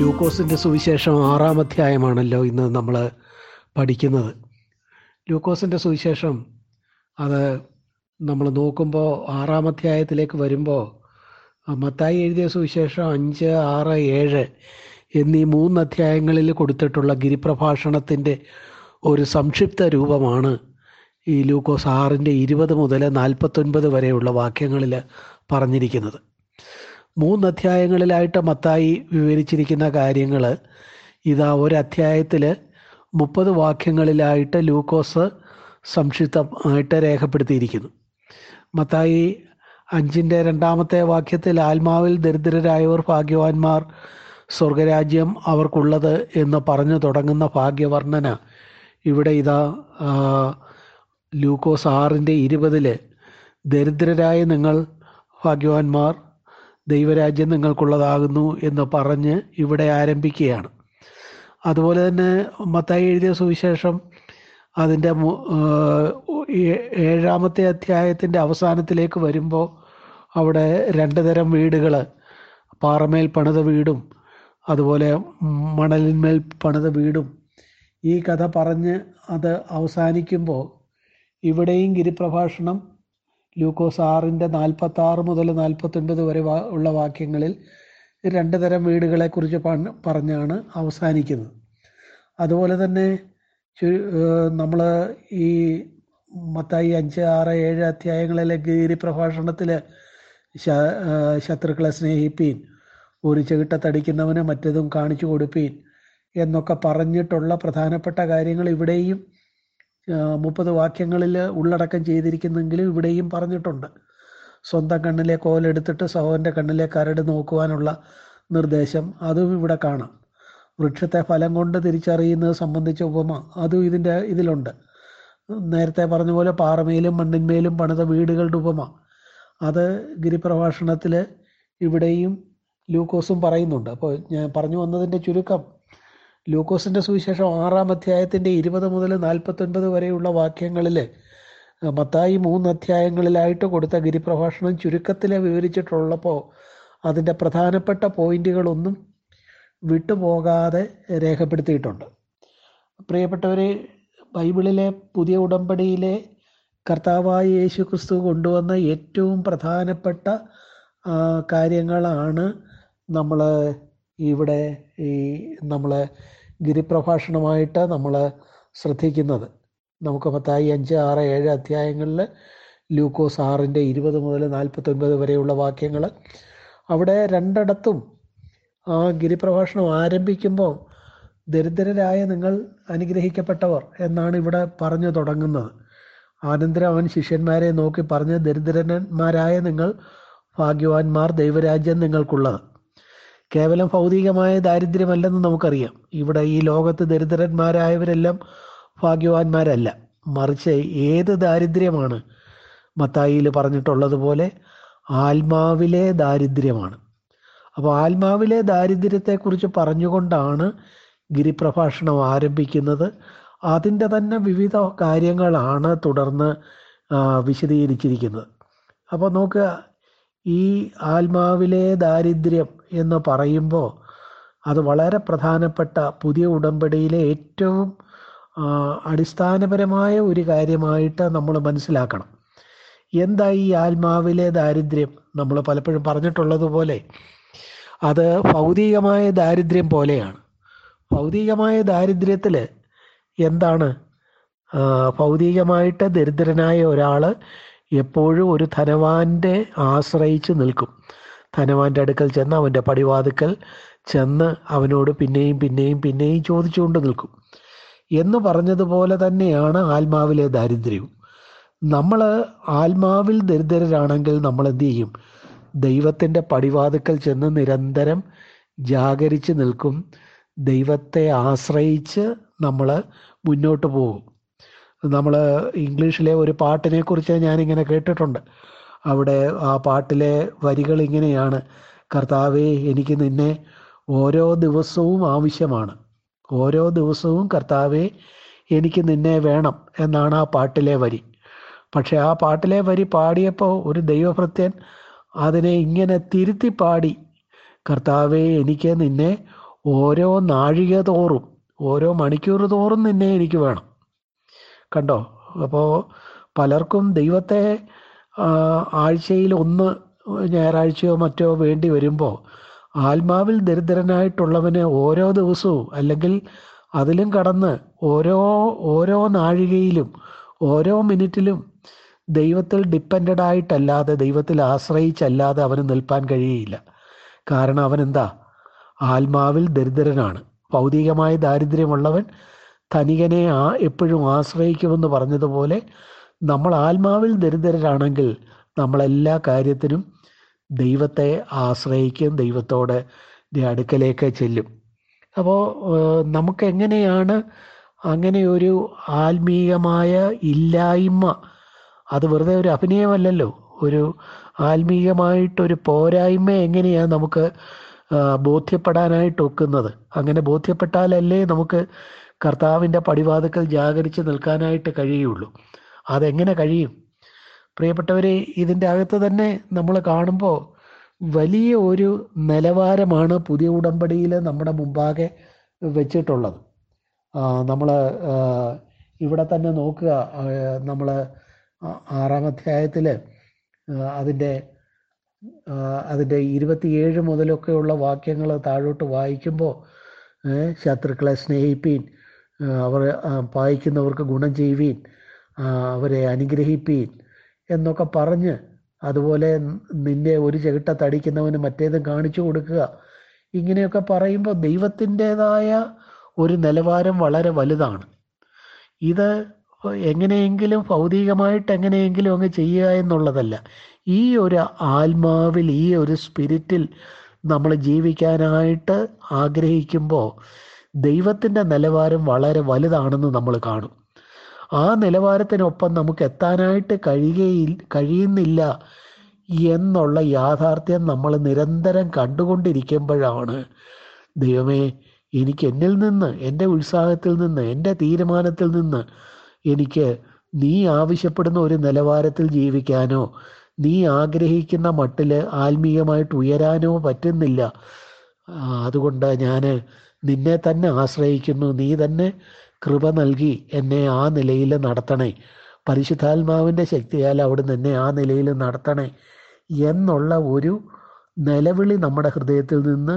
ലൂക്കോസിന്റെ സുവിശേഷം ആറാം അധ്യായമാണല്ലോ ഇന്ന് നമ്മൾ പഠിക്കുന്നത്. ലൂക്കോസിന്റെ സുവിശേഷം അത് നമ്മൾ നോക്കുമ്പോൾ ആറാം അധ്യായത്തിലേക്ക് വരുമ്പോൾ മത്തായി എഴുതിയ സുവിശേഷം അഞ്ച് ആറ് ഏഴ് എന്നീ മൂന്ന് അധ്യായങ്ങളിൽ കൊടുത്തിട്ടുള്ള ഗിരിപ്രഭാഷണത്തിന്റെ ഒരു സംക്ഷിപ്ത രൂപമാണ് ഈ ലൂക്കോസ് ആറിന്റെ ഇരുപത് മുതൽ നാൽപ്പത്തൊൻപത് വരെയുള്ള വാക്യങ്ങളിൽ പറഞ്ഞിരിക്കുന്നത്. മൂന്ന് അധ്യായങ്ങളിലായിട്ട് മത്തായി വിവരിച്ചിരിക്കുന്ന കാര്യങ്ങൾ ഇതാ ഒരു അധ്യായത്തിൽ മുപ്പത് വാക്യങ്ങളിലായിട്ട് ലൂക്കോസ് സംക്ഷിപ്തമായിട്ട് രേഖപ്പെടുത്തിയിരിക്കുന്നു. മത്തായി അഞ്ചിന്റെ രണ്ടാമത്തെ വാക്യത്തിൽ ആത്മാവിൽ ദരിദ്രരായവർ ഭാഗ്യവാന്മാർ സ്വർഗരാജ്യം അവർക്കുള്ളത് എന്ന് പറഞ്ഞു തുടങ്ങുന്ന ഭാഗ്യവർണന ഇവിടെ ഇതാ ലൂക്കോസ് ആറിന്റെ ഇരുപതിൽ ദരിദ്രരായ നിങ്ങൾ ഭാഗ്യവാന്മാർ ദൈവരാജ്യം നിങ്ങൾക്കുള്ളതാകുന്നു എന്ന് പറഞ്ഞ് ഇവിടെ ആരംഭിക്കുകയാണ്. അതുപോലെ തന്നെ മത്തായി എഴുതിയ സുവിശേഷം അതിന്റെ ഏഴാമത്തെ അധ്യായത്തിന്റെ അവസാനത്തിലേക്ക് വരുമ്പോൾ അവിടെ രണ്ട് തരം വീടുകൾ പാറമേൽ പണിത വീടും അതുപോലെ മണലിന്മേൽ പണിത വീടും. ഈ കഥ പറഞ്ഞ് അത് അവസാനിക്കുമ്പോൾ ഇവിടെയും ഗിരിപ്രഭാഷണം ലൂക്കോസ് ആറിന്റെ നാൽപ്പത്തി ആറ് മുതൽ നാൽപ്പത്തൊൻപത് വരെ ഉള്ള വാക്യങ്ങളിൽ രണ്ട് തരം വീടുകളെക്കുറിച്ച് പറഞ്ഞാണ് അവസാനിക്കുന്നത്. അതുപോലെ തന്നെ നമ്മൾ ഈ മത്തായി അഞ്ച് ആറ് ഏഴ് അധ്യായങ്ങളിലെ ഗീരി പ്രഭാഷണത്തിൽ ശത്രുക്കളെ സ്നേഹിപ്പീൻ ഒരു ചെകിട്ടത്തടിക്കുന്നവന് മറ്റതും കാണിച്ചു കൊടുപ്പീൻ എന്നൊക്കെ പറഞ്ഞിട്ടുള്ള പ്രധാനപ്പെട്ട കാര്യങ്ങൾ ഇവിടെയും മുപ്പത് വാക്യങ്ങളിൽ ഉള്ളടക്കം ചെയ്തിരിക്കുന്നെങ്കിലും ഇവിടെയും പറഞ്ഞിട്ടുണ്ട്. സ്വന്തം കണ്ണിലെ കോലെടുത്തിട്ട് സഹോദരന്റെ കണ്ണിലെ കരട് നോക്കുവാനുള്ള നിർദ്ദേശം അതും ഇവിടെ കാണാം. വൃക്ഷത്തെ ഫലം കൊണ്ട് തിരിച്ചറിയുന്നത് സംബന്ധിച്ച ഉപമ അതും ഇതിന്റെ ഇതിലുണ്ട്. നേരത്തെ പറഞ്ഞ പോലെ പാറമേലും മണ്ണിന്മേലും പണിത വീടുകളുടെ ഉപമ. അത് ഗിരിപ്രഭാഷണത്തിൽ ഇവിടെയും ലൂക്കോസും പറയുന്നുണ്ട്. അപ്പോൾ ഞാൻ പറഞ്ഞു വന്നതിന്റെ ചുരുക്കം. ലൂക്കോസിന്റെ സുവിശേഷം ആറാം അധ്യായത്തിന്റെ ഇരുപത് മുതൽ നാൽപ്പത്തൊൻപത് വരെയുള്ള വാക്യങ്ങളിൽ മത്തായി മൂന്ന് അധ്യായങ്ങളിലായിട്ട് കൊടുത്ത ഗിരിപ്രഭാഷണം ചുരുക്കത്തിൽ വിവരിച്ചിട്ടുള്ളപ്പോൾ അതിന്റെ പ്രധാനപ്പെട്ട പോയിന്റുകളൊന്നും വിട്ടുപോകാതെ രേഖപ്പെടുത്തിയിട്ടുണ്ട്. പ്രിയപ്പെട്ടവർ ബൈബിളിലെ പുതിയ ഉടമ്പടിയിലെ കർത്താവായ യേശു ക്രിസ്തു കൊണ്ടുവന്ന ഏറ്റവും പ്രധാനപ്പെട്ട കാര്യങ്ങളാണ് നമ്മൾ ഇവിടെ ഈ നമ്മൾ ഗിരിപ്രഭാഷണമായിട്ട് നമ്മൾ ശ്രദ്ധിക്കുന്നത്. നമുക്ക് പത്തായി അഞ്ച് ആറ് ഏഴ് അധ്യായങ്ങളിൽ ലൂക്കോസ് ആറിന്റെ ഇരുപത് മുതൽ നാൽപ്പത്തൊൻപത് വരെയുള്ള വാക്യങ്ങൾ അവിടെ രണ്ടിടത്തും ആ ഗിരിപ്രഭാഷണം ആരംഭിക്കുമ്പോൾ ദരിദ്രരായ നിങ്ങൾ അനുഗ്രഹിക്കപ്പെട്ടവർ എന്നാണ് ഇവിടെ പറഞ്ഞു തുടങ്ങുന്നത്. ആനന്തരം അവൻ ശിഷ്യന്മാരെ നോക്കി പറഞ്ഞ് ദരിദ്രന്മാരായ നിങ്ങൾ ഭാഗ്യവാന്മാർ ദൈവരാജ്യം നിങ്ങൾക്കുള്ളത്. കേവലം ഭൗതികമായ ദാരിദ്ര്യമല്ലെന്ന് നമുക്കറിയാം. ഇവിടെ ഈ ലോകത്ത് ദരിദ്രന്മാരായവരെല്ലാം ഭാഗ്യവാന്മാരല്ല. മറിച്ച് ഏത് ദാരിദ്ര്യമാണ്? മത്തായിയിൽ പറഞ്ഞിട്ടുള്ളതുപോലെ ആത്മാവിലെ ദാരിദ്ര്യമാണ്. അപ്പോൾ ആത്മാവിലെ ദാരിദ്ര്യത്തെക്കുറിച്ച് പറഞ്ഞുകൊണ്ടാണ് ഗിരിപ്രഭാഷണം ആരംഭിക്കുന്നത്. അതിന്റെ തന്നെ വിവിധ കാര്യങ്ങളാണ് തുടർന്ന് വിശദീകരിച്ചിരിക്കുന്നത്. അപ്പോൾ നോക്കുക ഈ ആത്മാവിലെ ദാരിദ്ര്യം എന്ന് പറയുമ്പോൾ അത് വളരെ പ്രധാനപ്പെട്ട പുതിയ ഉടമ്പടിയിലെ ഏറ്റവും അടിസ്ഥാനപരമായ ഒരു കാര്യമായിട്ട് നമ്മൾ മനസ്സിലാക്കണം. എന്താ ഈ ആത്മാവിലെ ദാരിദ്ര്യം? നമ്മൾ പലപ്പോഴും പറഞ്ഞിട്ടുള്ളതുപോലെ അത് ഭൗതികമായ ദാരിദ്ര്യം പോലെയാണ്. ഭൗതികമായ ദാരിദ്ര്യത്തിൽ എന്താണ്? ഭൗതികമായിട്ട് ദരിദ്രനായ ഒരാൾ എപ്പോഴും ഒരു ധനവാന്റെ ആശ്രയിച്ച് നിൽക്കും. ധനവാന്റെ അടുക്കൽ ചെന്ന് അവന്റെ പടിവാതുക്കൽ ചെന്ന് അവനോട് പിന്നെയും പിന്നെയും പിന്നെയും ചോദിച്ചുകൊണ്ട് നിൽക്കും. എന്ന് പറഞ്ഞതുപോലെ തന്നെയാണ് ആത്മാവിലെ ദാരിദ്ര്യവും. നമ്മൾ ആത്മാവിൽ ദരിദ്രരാണെങ്കിൽ നമ്മൾ എന്ത് ചെയ്യും? ദൈവത്തിന്റെ പടിവാതുക്കൽ ചെന്ന് നിരന്തരം ജാഗരിച്ച് നിൽക്കും. ദൈവത്തെ ആശ്രയിച്ച് നമ്മൾ മുന്നോട്ട് പോകും. നമ്മൾ ഇംഗ്ലീഷിലെ ഒരു പാട്ടിനെക്കുറിച്ച് ഞാനിങ്ങനെ കേട്ടിട്ടുണ്ട്. അവിടെ ആ പാട്ടിലെ വരികൾ ഇങ്ങനെയാണ്. കർത്താവെ എനിക്ക് നിന്നെ ഓരോ ദിവസവും ആവശ്യമാണ്. ഓരോ ദിവസവും കർത്താവെ എനിക്ക് നിന്നെ വേണം എന്നാണ് ആ പാട്ടിലെ വരി. പക്ഷെ ആ പാട്ടിലെ വരി പാടിയപ്പോൾ ഒരു ദൈവഭൃത്യൻ അതിനെ ഇങ്ങനെ തിരുത്തി പാടി കർത്താവെ എനിക്ക് നിന്നെ ഓരോ നാഴിക തോറും ഓരോ മണിക്കൂർ തോറും നിന്നെ എനിക്ക് വേണം. കണ്ടോ? അപ്പോൾ പലർക്കും ദൈവത്തെ ആഴ്ചയിൽ ഒന്ന് ഞായറാഴ്ചയോ മറ്റോ വേണ്ടി വരുമ്പോൾ ആത്മാവിൽ ദരിദ്രനായിട്ടുള്ളവന് ഓരോ ദിവസവും അല്ലെങ്കിൽ അതിലും കടന്ന് ഓരോ ഓരോ നാഴികയിലും ഓരോ മിനിറ്റിലും ദൈവത്തിൽ ഡിപ്പെൻഡഡ് ആയിട്ടല്ലാതെ ദൈവത്തിൽ ആശ്രയിച്ചല്ലാതെ അവന് നിൽപ്പാൻ കഴിയുകയില്ല കാരണം അവൻ എന്താ ആത്മാവിൽ ദരിദ്രനാണ്. ഭൗതികമായ ദാരിദ്ര്യമുള്ളവൻ ധനികനെ ആ എപ്പോഴും ആശ്രയിക്കുമെന്ന് പറഞ്ഞതുപോലെ നമ്മൾ ആത്മാവിൽ ദരിദ്രരാണെങ്കിൽ നമ്മളെല്ലാ കാര്യത്തിനും ദൈവത്തെ ആശ്രയിക്കും ദൈവത്തോടെ അടുക്കലേക്ക് ചെല്ലും. അപ്പോൾ നമുക്ക് എങ്ങനെയാണ് അങ്ങനെ ഒരു ആത്മീയമായ ഇല്ലായ്മ അത് വെറുതെ ഒരു അഭിനയമല്ലല്ലോ ഒരു ആത്മീയമായിട്ടൊരു പോരായ്മ എങ്ങനെയാണ് നമുക്ക് ബോധ്യപ്പെടാനായിട്ട് ഒക്കുന്നത്? അങ്ങനെ ബോധ്യപ്പെട്ടാലല്ലേ നമുക്ക് കർത്താവിന്റെ പടിവാതുക്കൽ ജാഗരിച്ച് നിൽക്കാനായിട്ട് കഴിയുള്ളൂ. അതെങ്ങനെ കഴിയും? പ്രിയപ്പെട്ടവരെ ഇതിന്റെ അകത്ത് തന്നെ നമ്മൾ കാണുമ്പോൾ വലിയ ഒരു നിലവാരമാണ് പുതിയ ഉടമ്പടിയിൽ നമ്മുടെ മുമ്പാകെ വെച്ചിട്ടുള്ളത്. നമ്മൾ ഇവിടെ തന്നെ നോക്കുക. നമ്മൾ ആറാം അധ്യായത്തിൽ അതിന്റെ അതിന്റെ ഇരുപത്തിയേഴ് മുതലൊക്കെയുള്ള വാക്യങ്ങൾ താഴോട്ട് വായിക്കുമ്പോൾ ശത്രുക്കളെ സ്നേഹിപ്പീൻ അവർ പായിക്കുന്നവർക്ക് ഗുണം ചെയ്യുവീൻ അവരെ അനുഗ്രഹിപ്പീൻ എന്നൊക്കെ പറഞ്ഞ് അതുപോലെ നിന്റെ ഒരു ചെകിട്ട തടിക്കുന്നവന് മറ്റേതും കാണിച്ചു കൊടുക്കുക. ഇങ്ങനെയൊക്കെ പറയുമ്പോൾ ദൈവത്തിന്റെതായ ഒരു നിലവാരം വളരെ വലുതാണ്. ഇത് എങ്ങനെയെങ്കിലും ഭൗതികമായിട്ട് എങ്ങനെയെങ്കിലും അങ്ങ് ചെയ്യുക എന്നുള്ളതല്ല. ഈ ഒരു ആത്മാവിൽ ഈ ഒരു സ്പിരിറ്റിൽ നമ്മൾ ജീവിക്കാനായിട്ട് ആഗ്രഹിക്കുമ്പോൾ ദൈവത്തിന്റെ നിലവാരം വളരെ വലുതാണെന്ന് നമ്മൾ കാണും. ആ നിലവാരത്തിനൊപ്പം നമുക്ക് എത്താനായിട്ട് കഴിയുകയിൽ കഴിയുന്നില്ല എന്നുള്ള യാഥാർത്ഥ്യം നമ്മൾ നിരന്തരം കണ്ടുകൊണ്ടിരിക്കുമ്പോഴാണ്. ദൈവമേ എനിക്ക് എന്നിൽ നിന്ന് എന്റെ ഉത്സാഹത്തിൽ നിന്ന് എന്റെ തീരുമാനത്തിൽ നിന്ന് എനിക്ക് നീ ആവശ്യപ്പെടുന്ന ഒരു നിലവാരത്തിൽ ജീവിക്കാനോ നീ ആഗ്രഹിക്കുന്ന മട്ടിൽ ആത്മീയമായിട്ട് ഉയരാനോ പറ്റുന്നില്ല. അതുകൊണ്ട് ഞാൻ നിന്നെ തന്നെ ആശ്രയിക്കുന്നു. നീ തന്നെ കൃപ നൽകി എന്നെ ആ നിലയിൽ നടത്തണേ. പരിശുദ്ധാത്മാവിന്റെ ശക്തിയാൽ അവിടുന്ന് എന്നെ ആ നിലയിൽ നടത്തണേ എന്നുള്ള ഒരു നിലവിളി നമ്മുടെ ഹൃദയത്തിൽ നിന്ന്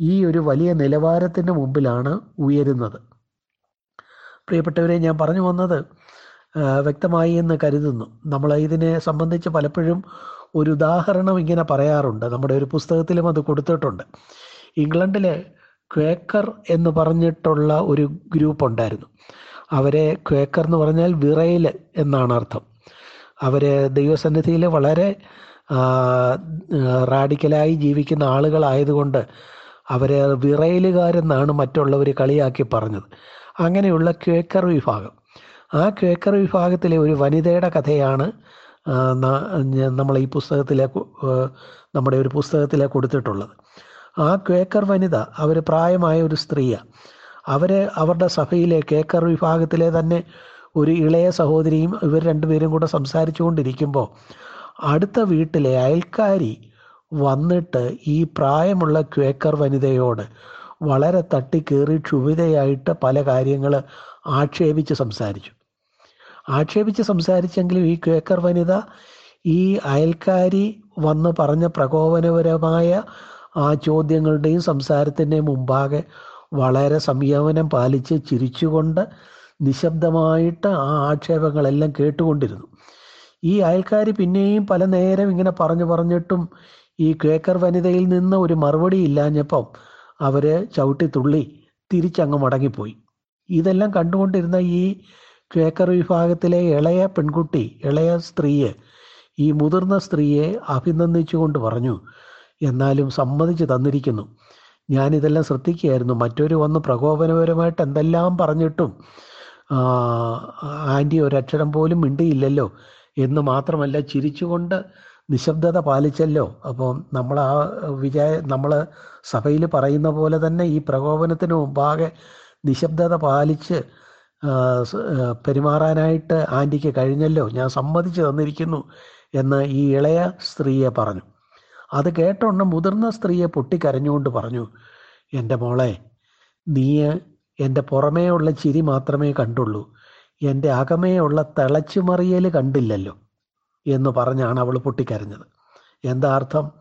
ഈ ഒരു വലിയ നിലവാരത്തിന്റെ മുമ്പിലാണ് ഉയരുന്നത്. പ്രിയപ്പെട്ടവരെ ഞാൻ പറഞ്ഞു വന്നത് വ്യക്തമായി എന്ന് കരുതുന്നു. നമ്മൾ ഇതിനെ സംബന്ധിച്ച് പലപ്പോഴും ഒരു ഉദാഹരണം ഇങ്ങനെ പറയാറുണ്ട്. നമ്മുടെ ഒരു പുസ്തകത്തിലും അത് കൊടുത്തിട്ടുണ്ട്. ഇംഗ്ലണ്ടിലെ ക്വേക്കർ എന്ന് പറഞ്ഞിട്ടുള്ള ഒരു ഗ്രൂപ്പ് ഉണ്ടായിരുന്നു. അവരെ ക്വേക്കർ എന്ന് പറഞ്ഞാൽ വിറയൽ എന്നാണ് അർത്ഥം. അവർ ദൈവസന്നിധിയിൽ വളരെ റാഡിക്കലായി ജീവിക്കുന്ന ആളുകളായതുകൊണ്ട് അവരെ വിറയലുകാരെന്നാണ് മറ്റുള്ളവർ കളിയാക്കി പറഞ്ഞത്. അങ്ങനെയുള്ള ക്വേക്കർ വിഭാഗം. ആ ക്വേക്കർ വിഭാഗത്തിലെ ഒരു വനിതയുടെ കഥയാണ് നമ്മൾ ഈ പുസ്തകത്തിലെ നമ്മുടെ ഒരു പുസ്തകത്തിലെ കൊടുത്തിട്ടുള്ളത്. ആ ക്വേക്കർ വനിത അവർ പ്രായമായ ഒരു സ്ത്രീയാണ് അവരെ അവരുടെ സഭയിലെ കേക്കർ വിഭാഗത്തിലെ തന്നെ ഒരു ഇളയ സഹോദരിയും ഇവർ രണ്ടുപേരും കൂടെ സംസാരിച്ചു കൊണ്ടിരിക്കുമ്പോൾ അടുത്ത വീട്ടിലെ അയൽക്കാരി വന്നിട്ട് ഈ പ്രായമുള്ള ക്വേക്കർ വനിതയോട് വളരെ തട്ടിക്കേറി ക്ഷുഭിതയായിട്ട് പല കാര്യങ്ങൾ ആക്ഷേപിച്ച് സംസാരിച്ചു. ആക്ഷേപിച്ച് സംസാരിച്ചെങ്കിലും ഈ ക്വേക്കർ വനിത ഈ അയൽക്കാരി വന്ന് പറഞ്ഞ പ്രകോപനപരമായ ആ ചോദ്യങ്ങളുടെയും സംസാരത്തിന്റെയും മുമ്പാകെ വളരെ സംയമനം പാലിച്ച് ചിരിച്ചുകൊണ്ട് നിശബ്ദമായിട്ട് ആ ആക്ഷേപങ്ങളെല്ലാം കേട്ടുകൊണ്ടിരുന്നു. ഈ അയൽക്കാർ പിന്നെയും പല നേരം ഇങ്ങനെ പറഞ്ഞു പറഞ്ഞിട്ടും ഈ കേക്കർ വനിതയിൽ നിന്ന് ഒരു മറുപടി ഇല്ലാഞ്ഞപ്പം അവർ ചവിട്ടി തുള്ളി തിരിച്ചങ്ങ് മടങ്ങിപ്പോയി. ഇതെല്ലാം കണ്ടുകൊണ്ടിരുന്ന ഈ കേക്കർ വിഭാഗത്തിലെ ഇളയ പെൺകുട്ടി ഇളയ സ്ത്രീയെ ഈ മുതിർന്ന സ്ത്രീയെ അഭിനന്ദിച്ചുകൊണ്ട് പറഞ്ഞു എന്നാലും സമ്മതിച്ച് തന്നിരിക്കുന്നു. ഞാനിതെല്ലാം ശ്രദ്ധിക്കുകയായിരുന്നു. മറ്റൊരു വന്ന് പ്രകോപനപരമായിട്ട് എന്തെല്ലാം പറഞ്ഞിട്ടും ആന്റി ഒരക്ഷരം പോലും മിണ്ടിയില്ലല്ലോ. എന്ന് മാത്രമല്ല ചിരിച്ചുകൊണ്ട് നിശബ്ദത പാലിച്ചല്ലോ. അപ്പം നമ്മൾ ആ വിചാര നമ്മൾ സഭയിൽ പറയുന്ന പോലെ തന്നെ ഈ പ്രകോപനത്തിന് മുമ്പാകെ നിശബ്ദത പാലിച്ച് പെരുമാറാനായിട്ട് ആന്റിക്ക് കഴിഞ്ഞല്ലോ. ഞാൻ സമ്മതിച്ചു തന്നിരിക്കുന്നു എന്ന് ഈ ഇളയ സ്ത്രീയെ പറഞ്ഞു. അത് കേട്ടോണ്ട് മുതിർന്ന സ്ത്രീയെ പൊട്ടിക്കരഞ്ഞുകൊണ്ട് പറഞ്ഞു എന്റെ മോളെ നീ എന്റെ പുറമേയുള്ള ചിരി മാത്രമേ കണ്ടുള്ളൂ. എന്റെ അകമേയുള്ള തിളച്ചുമറിയൽ കണ്ടില്ലല്ലോ എന്ന് പറഞ്ഞാണ് അവൾ പൊട്ടിക്കരഞ്ഞത്. എന്താ അർത്ഥം?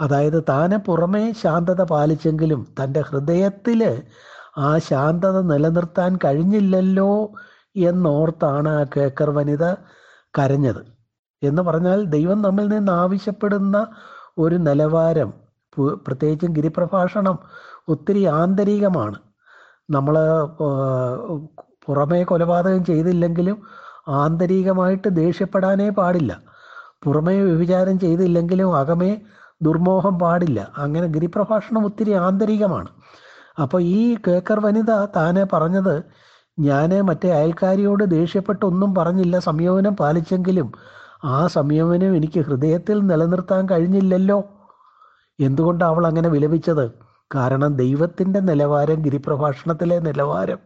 അതായത് താനെ പുറമേ ശാന്തത പാലിച്ചെങ്കിലും തന്റെ ഹൃദയത്തിൽ ആ ശാന്തത നിലനിർത്താൻ കഴിഞ്ഞില്ലല്ലോ എന്നോർത്താണ് ആ കേക്കർ വനിത കരഞ്ഞത്. എന്ന് പറഞ്ഞാൽ ദൈവം നമ്മിൽ നിന്ന് ആവശ്യപ്പെടുന്ന ഒരു നിലവാരം പ്രത്യേകിച്ചും ഗിരിപ്രഭാഷണം ഒത്തിരി ആന്തരികമാണ്. നമ്മൾ പുറമേ കൊലപാതകം ചെയ്തില്ലെങ്കിലും ആന്തരികമായിട്ട് ദേഷ്യപ്പെടാനേ പാടില്ല. പുറമേ വ്യഭിചാരം ചെയ്തില്ലെങ്കിലും അകമേ ദുർമോഹം പാടില്ല. അങ്ങനെ ഗിരിപ്രഭാഷണം ഒത്തിരി ആന്തരികമാണ്. അപ്പോൾ ഈ കേക്കർ വനിത താനെ പറഞ്ഞത് ഞാൻ മറ്റേ അയൽക്കാരിയോട് ദേഷ്യപ്പെട്ടൊന്നും പറഞ്ഞില്ല സംയോജനം പാലിച്ചെങ്കിലും ആ സംയമനം എനിക്ക് ഹൃദയത്തിൽ നിലനിർത്താൻ കഴിഞ്ഞില്ലല്ലോ. എന്തുകൊണ്ടാണ് അവൾ അങ്ങനെ വിലപിച്ചത്? കാരണം ദൈവത്തിന്റെ നിലവാരം ഗിരിപ്രഭാഷണത്തിലെ നിലവാരം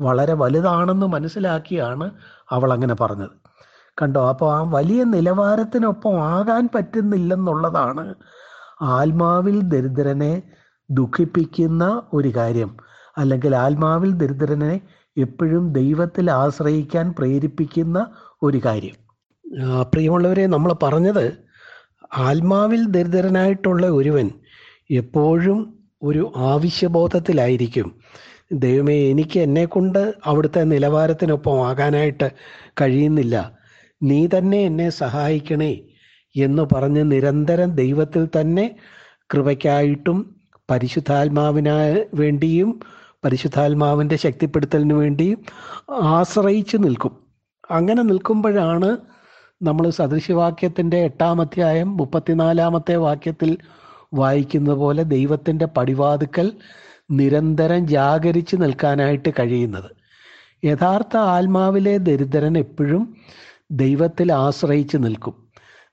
വളരെ വലുതാണെന്ന് മനസ്സിലാക്കിയാണ് അവൾ അങ്ങനെ പറഞ്ഞത്. കണ്ടോ അപ്പോൾ ആ വലിയ നിലവാരത്തിനൊപ്പം ആകാൻ പറ്റുന്നില്ലെന്നുള്ളതാണ് ആത്മാവിൽ ദരിദ്രനെ ദുഃഖിപ്പിക്കുന്ന ഒരു കാര്യം. അല്ലെങ്കിൽ ആത്മാവിൽ ദരിദ്രനെ എപ്പോഴും ദൈവത്തിൽ ആശ്രയിക്കാൻ പ്രേരിപ്പിക്കുന്ന ഒരു കാര്യം. പ്രിയമുള്ളവരെ നമ്മൾ പറഞ്ഞത് ആത്മാവിൽ ദരിദ്രനായിട്ടുള്ള ഒരുവൻ എപ്പോഴും ഒരു ആവശ്യബോധത്തിലായിരിക്കും. ദൈവമേ എനിക്ക് എന്നെ കൊണ്ട് അവിടുത്തെ നിലവാരത്തിനൊപ്പം ആകാനായിട്ട് കഴിയുന്നില്ല. നീ തന്നെ എന്നെ സഹായിക്കണേ എന്ന് പറഞ്ഞ് നിരന്തരം ദൈവത്തിൽ തന്നെ കൃപയ്ക്കായിട്ടും പരിശുദ്ധാത്മാവിനാ വേണ്ടിയും പരിശുദ്ധാത്മാവിന്റെ ശക്തിപ്പെടുത്തലിന് വേണ്ടിയും ആശ്രയിച്ചു നിൽക്കും. അങ്ങനെ നിൽക്കുമ്പോഴാണ് നമ്മൾ സദൃശവാക്യത്തിന്റെ എട്ടാം അധ്യായം മുപ്പത്തിനാലാമത്തെ വാക്യത്തിൽ വായിക്കുന്ന പോലെ ദൈവത്തിന്റെ പടിവാതുക്കൽ നിരന്തരം ജാഗരിച്ച് നിൽക്കാനായിട്ട് കഴിയുന്നത്. യഥാർത്ഥ ആത്മാവിലെ ദരിദ്രൻ എപ്പോഴും ദൈവത്തിൽ ആശ്രയിച്ച് നിൽക്കും.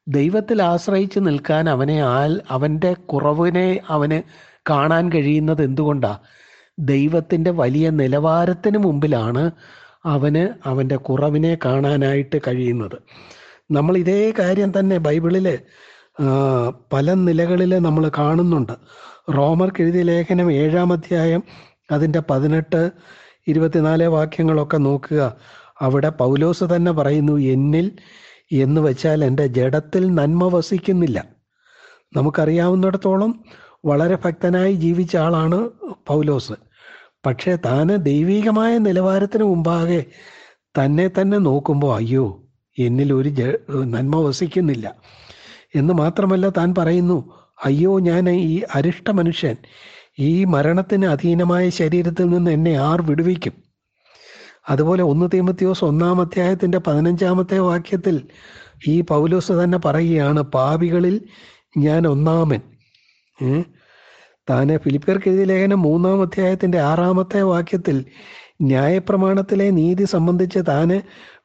ദൈവത്തിൽ ആശ്രയിച്ച് നിൽക്കാൻ അവനെ ആൽ അവന്റെ കുറവിനെ അവന് കാണാൻ കഴിയുന്നത് എന്തുകൊണ്ടാണ് ദൈവത്തിന്റെ വലിയ നിലവാരത്തിന് മുമ്പിലാണ് അവന് അവന്റെ കുറവിനെ കാണാനായിട്ട് കഴിയുന്നത്. നമ്മൾ ഇതേ കാര്യം തന്നെ ബൈബിളിൽ പല നിലകളിൽ നമ്മൾ കാണുന്നുണ്ട്. റോമർക്ക് എഴുതിയ ലേഖനം ഏഴാം അധ്യായം അതിന്റെ പതിനെട്ട് ഇരുപത്തിനാല് വാക്യങ്ങളൊക്കെ നോക്കുക. അവിടെ പൗലോസ് തന്നെ പറയുന്നു എന്നിൽ എന്ന് വെച്ചാൽ എന്റെ ജഡത്തിൽ നന്മ വസിക്കുന്നില്ല. നമുക്കറിയാവുന്നിടത്തോളം വളരെ ഭക്തനായി ജീവിച്ച ആളാണ് പൗലോസ്. പക്ഷേ താന് ദൈവികമായ നിലവാരത്തിന് മുമ്പാകെ തന്നെ തന്നെ നോക്കുമ്പോൾ അയ്യോ എന്നിൽ ഒരു നന്മ വസിക്കുന്നില്ല. എന്ന് മാത്രമല്ല താൻ പറയുന്നു അയ്യോ ഞാൻ ഈ അരിഷ്ട മനുഷ്യൻ. ഈ മരണത്തിന് അധീനമായ ശരീരത്തിൽ നിന്ന് എന്നെ ആർ വിടുവിക്കും? അതുപോലെ ഒന്ന് തീമത്തിയോസ് ഒന്നാം അധ്യായത്തിന്റെ പതിനഞ്ചാമത്തെ വാക്യത്തിൽ ഈ പൗലോസ് തന്നെ പറയുകയാണ് പാപികളിൽ ഞാൻ ഒന്നാമൻ. താനെ ഫിലിപ്പിയർക്ക് ലേഖനം മൂന്നാം അധ്യായത്തിന്റെ ആറാമത്തെ വാക്യത്തിൽ ന്യായപ്രമാണത്തിലെ നീതി സംബന്ധിച്ച് താന്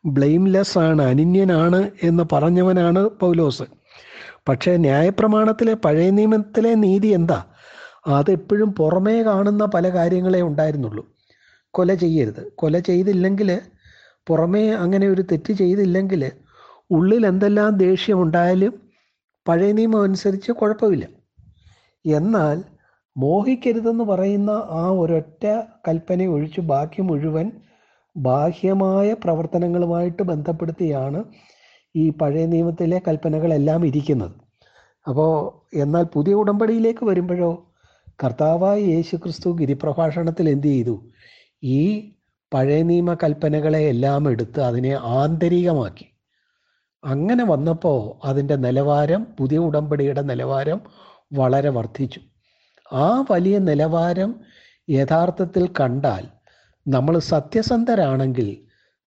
ബ്ലെയിംലെസ് ആണ് അനിന്യനാണ് എന്ന് പറഞ്ഞവനാണ് പൗലോസ്. പക്ഷേ ന്യായപ്രമാണത്തിലെ പഴയ നിയമത്തിലെ നീതി എന്താ? അതെപ്പോഴും പുറമേ കാണുന്ന പല കാര്യങ്ങളെ ഉണ്ടായിരുന്നുള്ളൂ. കൊല ചെയ്യരുത്. കൊല ചെയ്തില്ലെങ്കിൽ പുറമേ അങ്ങനെ ഒരു തെറ്റ് ചെയ്തില്ലെങ്കിൽ ഉള്ളിൽ എന്തെല്ലാം ദേഷ്യമുണ്ടായാലും പഴയ നിയമം അനുസരിച്ച് കുഴപ്പമില്ല. എന്നാൽ മോഹിക്കരുതെന്ന് പറയുന്ന ആ ഒരൊറ്റ കൽപ്പന ഒഴിച്ച് ബാക്കി മുഴുവൻ ബാഹ്യമായ പ്രവർത്തനങ്ങളുമായിട്ട് ബന്ധപ്പെടുത്തിയാണ് ഈ പഴയ നിയമത്തിലെ കൽപ്പനകളെല്ലാം ഇരിക്കുന്നത്. അപ്പോൾ എന്നാൽ പുതിയ ഉടമ്പടിയിലേക്ക് വരുമ്പോഴോ കർത്താവായ യേശു ക്രിസ്തു ഗിരിപ്രഭാഷണത്തിൽ എന്ത് ചെയ്തു? ഈ പഴയ നിയമ കൽപ്പനകളെ എല്ലാം എടുത്ത് അതിനെ ആന്തരികമാക്കി. അങ്ങനെ വന്നപ്പോൾ അതിന്റെ നിലവാരം പുതിയ ഉടമ്പടിയുടെ നിലവാരം വളരെ വർദ്ധിച്ചു. ആ വലിയ നിലവാരം യഥാർത്ഥത്തിൽ കണ്ടാൽ നമ്മൾ സത്യസന്ധരാണെങ്കിൽ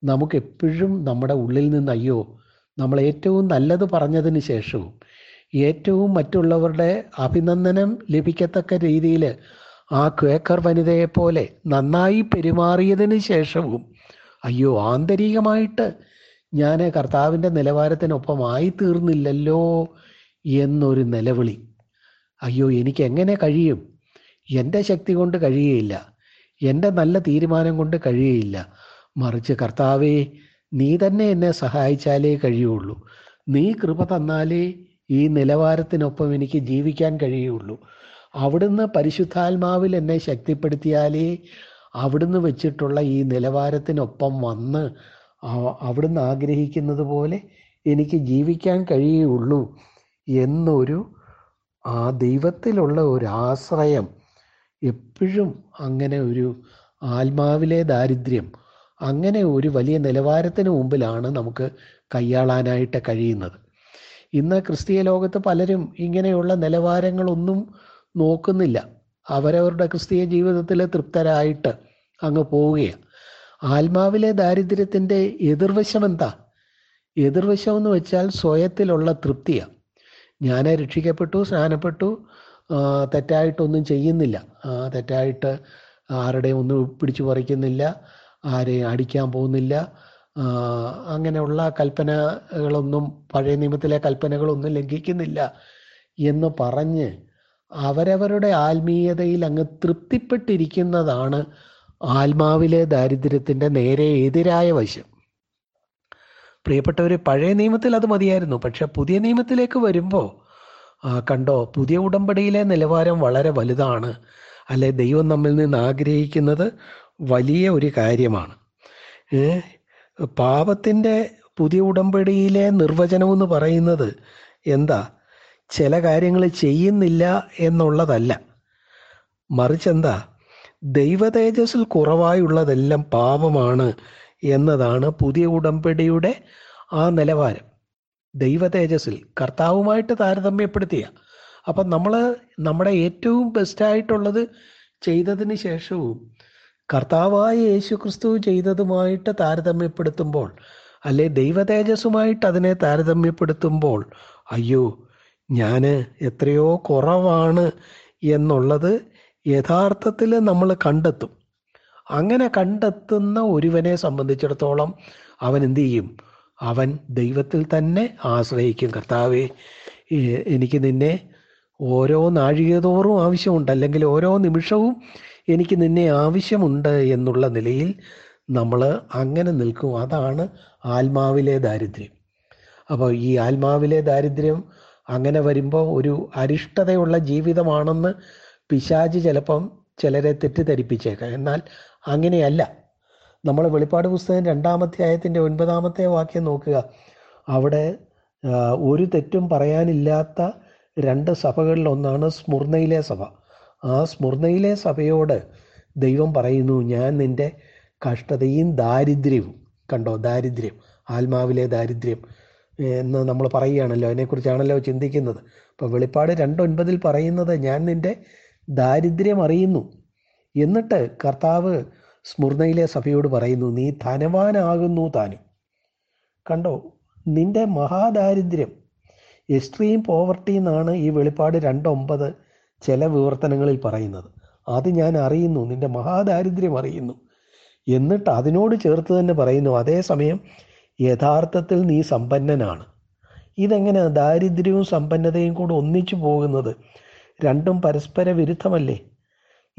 നമുക്ക് എപ്പോഴും നമ്മുടെ ഉള്ളിൽ നിന്ന് അയ്യോ നമ്മൾ ഏറ്റവും നല്ലത് പറഞ്ഞതിന് ശേഷവും ഏറ്റവും മറ്റുള്ളവരുടെ അഭിനന്ദനം ലഭിക്കത്തക്ക രീതിയിൽ ആ ക്വേക്കർ വനിതയെപ്പോലെ നന്നായി പെരുമാറിയതിന് ശേഷവും അയ്യോ ആന്തരികമായിട്ട് ഞാൻ കർത്താവിന്റെ നിലവാരത്തിനൊപ്പമായി തീർന്നില്ലല്ലോ എന്നൊരു നിലവിളി. അയ്യോ എനിക്ക് എങ്ങനെ കഴിയും? എന്റെ ശക്തി കൊണ്ട് കഴിയുകയില്ല എന്റെ നല്ല തീരുമാനം കൊണ്ട് കഴിയുകയില്ല. മറിച്ച് കർത്താവേ നീ തന്നെ എന്നെ സഹായിച്ചാലേ കഴിയുള്ളൂ. നീ കൃപ തന്നാലേ ഈ നിലവാരത്തിനൊപ്പം എനിക്ക് ജീവിക്കാൻ കഴിയുള്ളൂ. അവിടുന്ന് പരിശുദ്ധാത്മാവിൽ എന്നെ ശക്തിപ്പെടുത്തിയാലേ അവിടുന്ന് വെച്ചിട്ടുള്ള ഈ നിലവാരത്തിനൊപ്പം വന്ന് അവിടുന്ന് ആഗ്രഹിക്കുന്നത് പോലെ എനിക്ക് ജീവിക്കാൻ കഴിയുള്ളൂ എന്നൊരു ആ ദൈവത്തിലുള്ള ഒരു ആശ്രയം എപ്പോഴും അങ്ങനെ ഒരു ആത്മാവിലെ ദാരിദ്ര്യം അങ്ങനെ ഒരു വലിയ നിലവാരത്തിന് മുമ്പിലാണ് നമുക്ക് കൈയാളാനായിട്ട് കഴിയുന്നത്. ഇന്ന് ക്രിസ്തീയ ലോകത്ത് പലരും ഇങ്ങനെയുള്ള നിലവാരങ്ങളൊന്നും നോക്കുന്നില്ല. അവരവരുടെ ക്രിസ്തീയ ജീവിതത്തിൽ തൃപ്തരായിട്ട് അങ്ങ് പോവുകയാണ്. ആത്മാവിലെ ദാരിദ്ര്യത്തിന്റെ എതിർവശം എന്താ? എതിർവശം എന്ന് വെച്ചാൽ സ്വയത്തിലുള്ള തൃപ്തിയാണ് ഞാൻ രക്ഷിക്കപ്പെട്ടു സ്നാനപ്പെട്ടു തെറ്റായിട്ടൊന്നും ചെയ്യുന്നില്ല. തെറ്റായിട്ട് ആരുടെയും ഒന്നും പിടിച്ചു പറിക്കുന്നില്ല ആരെയും അടിക്കാൻ പോകുന്നില്ല. അങ്ങനെയുള്ള കൽപ്പനകളൊന്നും പഴയ നിയമത്തിലെ കൽപ്പനകളൊന്നും ലംഘിക്കുന്നില്ല എന്ന് പറഞ്ഞ് അവരവരുടെ ആത്മീയതയിൽ അങ്ങ് തൃപ്തിപ്പെട്ടിരിക്കുന്നതാണ് ആത്മാവിലെ ദാരിദ്ര്യത്തിന്റെ നേരെ എതിരായ വശം. പ്രിയപ്പെട്ടവർ പഴയ നിയമത്തിൽ അത് മതിയായിരുന്നു. പക്ഷെ പുതിയ നിയമത്തിലേക്ക് വരുമ്പോൾ കണ്ടോ പുതിയ ഉടമ്പടിയിലെ നിലവാരം വളരെ വലുതാണ്. അല്ലെ ദൈവം നമ്മിൽ നിന്ന് ആഗ്രഹിക്കുന്നത് വലിയ ഒരു കാര്യമാണ്. പാപത്തിന്റെ പുതിയ ഉടമ്പടിയിലെ നിർവചനം എന്ന് പറയുന്നത് എന്താ? ചില കാര്യങ്ങൾ ചെയ്യുന്നില്ല എന്നുള്ളതല്ല. മറിച്ച് എന്താ? ദൈവ തേജസ്സിൽ കുറവായുള്ളതെല്ലാം പാപമാണ് എന്നതാണ് പുതിയ ഉടമ്പടിയുടെ ആ നിലവാരം. ദൈവ തേജസ്സിൽ കർത്താവുമായിട്ട് താരതമ്യപ്പെടുത്തിയ. അപ്പം നമ്മൾ നമ്മുടെ ഏറ്റവും ബെസ്റ്റായിട്ടുള്ളത് ചെയ്തതിന് ശേഷവും കർത്താവായ യേശു ക്രിസ്തു ചെയ്തതുമായിട്ട് താരതമ്യപ്പെടുത്തുമ്പോൾ അല്ലെ ദൈവ തേജസ്സുമായിട്ട് അതിനെ താരതമ്യപ്പെടുത്തുമ്പോൾ അയ്യോ ഞാൻ എത്രയോ കുറവാണ് എന്നുള്ളത് യഥാർത്ഥത്തിൽ നമ്മൾ കണ്ടെത്തും. അങ്ങനെ കണ്ടെത്തുന്ന ഒരുവനെ സംബന്ധിച്ചിടത്തോളം അവൻ എന്തു ചെയ്യും? അവൻ ദൈവത്തിൽ തന്നെ ആശ്രയിക്കും. കർത്താവെ എനിക്ക് നിന്നെ ഓരോ നാഴികതോറും ആവശ്യമുണ്ട്. അല്ലെങ്കിൽ ഓരോ നിമിഷവും എനിക്ക് നിന്നെ ആവശ്യമുണ്ട് എന്നുള്ള നിലയിൽ നമ്മൾ അങ്ങനെ നിൽക്കും. അതാണ് ആത്മാവിലെ ദാരിദ്ര്യം. അപ്പോൾ ഈ ആത്മാവിലെ ദാരിദ്ര്യം അങ്ങനെ വരുമ്പോൾ ഒരു അരിഷ്ടതയുള്ള ജീവിതമാണെന്ന് പിശാജ് ചിലപ്പം ചിലരെ തെറ്റിദ്ധരിപ്പിച്ചേക്കാം. എന്നാൽ അങ്ങനെയല്ല. നമ്മൾ വെളിപ്പാട് പുസ്തകം രണ്ടാമത്തെ ആയത്തിന്റെ ഒൻപതാമത്തെ വാക്യം നോക്കുക. അവിടെ ഒരു തെറ്റും പറയാനില്ലാത്ത രണ്ട് സഭകളിൽ ഒന്നാണ് സ്മുർണയിലെ സഭ. ആ സ്മുർണയിലെ സഭയോട് ദൈവം പറയുന്നു ഞാൻ നിന്റെ കഷ്ടതയും ദാരിദ്ര്യവും കണ്ടോ? ദാരിദ്ര്യം ആത്മാവിലെ ദാരിദ്ര്യം എന്ന് നമ്മൾ പറയുകയാണല്ലോ. അതിനെക്കുറിച്ചാണല്ലോ ചിന്തിക്കുന്നത്. അപ്പോൾ വെളിപ്പാട് രണ്ടൊൻപതിൽ പറയുന്നത് ഞാൻ നിന്റെ ദാരിദ്ര്യം അറിയുന്നു. എന്നിട്ട് കർത്താവ് സ്മുർണയിലെ സഭയോട് പറയുന്നു നീ ധനവാനാകുന്നു താനും. കണ്ടോ നിന്റെ മഹാദാരിദ്ര്യം എക്സ്ട്രീം പോവർട്ടി എന്നാണ് ഈ വെളിപ്പാട് രണ്ടൊമ്പത് ചില വിവർത്തനങ്ങളിൽ പറയുന്നത്. അത് ഞാൻ അറിയുന്നു നിന്റെ മഹാദാരിദ്ര്യം അറിയുന്നു. എന്നിട്ട് അതിനോട് ചേർത്ത് തന്നെ പറയുന്നു അതേസമയം യഥാർത്ഥത്തിൽ നീ സമ്പന്നനാണ്. ഇതെങ്ങനെ ദാരിദ്ര്യവും സമ്പന്നതയും കൂടെ ഒന്നിച്ചു പോകുന്നത്? രണ്ടും പരസ്പര വിരുദ്ധമല്ലേ?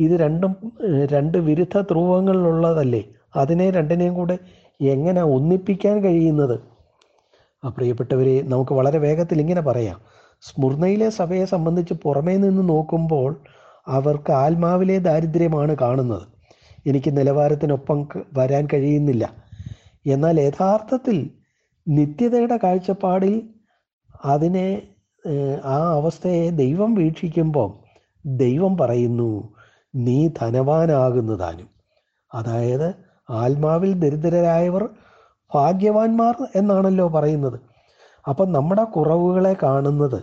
ഇത് രണ്ടും രണ്ട് വിരുദ്ധ ധ്രുവങ്ങളിലുള്ളതല്ലേ? അതിനെ രണ്ടിനെയും കൂടെ എങ്ങനെ ഒന്നിപ്പിക്കാൻ കഴിയുന്നത്? പ്രിയപ്പെട്ടവരെ നമുക്ക് വളരെ വേഗത്തിൽ ഇങ്ങനെ പറയാം. സ്മൃതയിലെ സഭയെ സംബന്ധിച്ച് പുറമേ നിന്ന് നോക്കുമ്പോൾ അവർക്ക് ആത്മാവിലെ ദാരിദ്ര്യമാണ് കാണുന്നത്. എനിക്ക് നിലവാരത്തിനൊപ്പം വരാൻ കഴിയുന്നില്ല. എന്നാൽ യഥാർത്ഥത്തിൽ നിത്യതയുടെ കാഴ്ചപ്പാടിൽ അതിനെ ആ അവസ്ഥയെ ദൈവം വീക്ഷിക്കുമ്പോൾ ദൈവം പറയുന്നു. നീ ധനവാനാകുന്നതാനും. അതായത് ആത്മാവിൽ ദരിദ്രരായവർ ഭാഗ്യവാന്മാർ എന്നാണല്ലോ പറയുന്നത്. അപ്പം നമ്മുടെ കുറവുകളെ കാണുന്നത്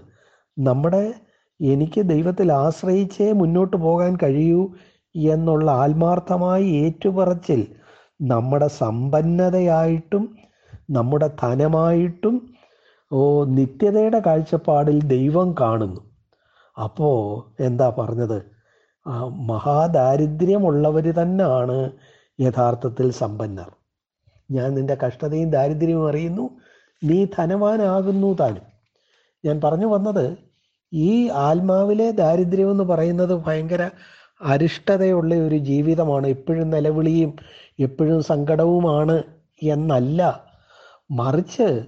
നമ്മുടെ എനിക്ക് ദൈവത്തിൽ ആശ്രയിച്ചേ മുന്നോട്ട് പോകാൻ കഴിയൂ എന്നുള്ള ആത്മാർത്ഥമായി ഏറ്റുപറച്ചിൽ നമ്മുടെ സമ്പന്നതയായിട്ടും നമ്മുടെ ധനമായിട്ടും ഓ നിത്യതയുടെ കാഴ്ചപ്പാടിൽ ദൈവം കാണുന്നു. അപ്പോൾ എന്താ പറഞ്ഞത്? മഹാദാരിദ്ര്യമുള്ളവർ തന്നെയാണ് യഥാർത്ഥത്തിൽ സമ്പന്നർ. ഞാൻ നിന്റെ കഷ്ടതയും ദാരിദ്ര്യവും അറിയുന്നു നീ ധനവാനാകുന്നു താനും. ഞാൻ പറഞ്ഞു വന്നത് ഈ ആത്മാവിലെ ദാരിദ്ര്യം എന്ന് പറയുന്നത് ഭയങ്കര അരിഷ്ടതയുള്ള ഒരു ജീവിതമാണ്. എപ്പോഴും നിലവിളിയും എപ്പോഴും സങ്കടവുമാണ് എന്നല്ല. മറിച്ച്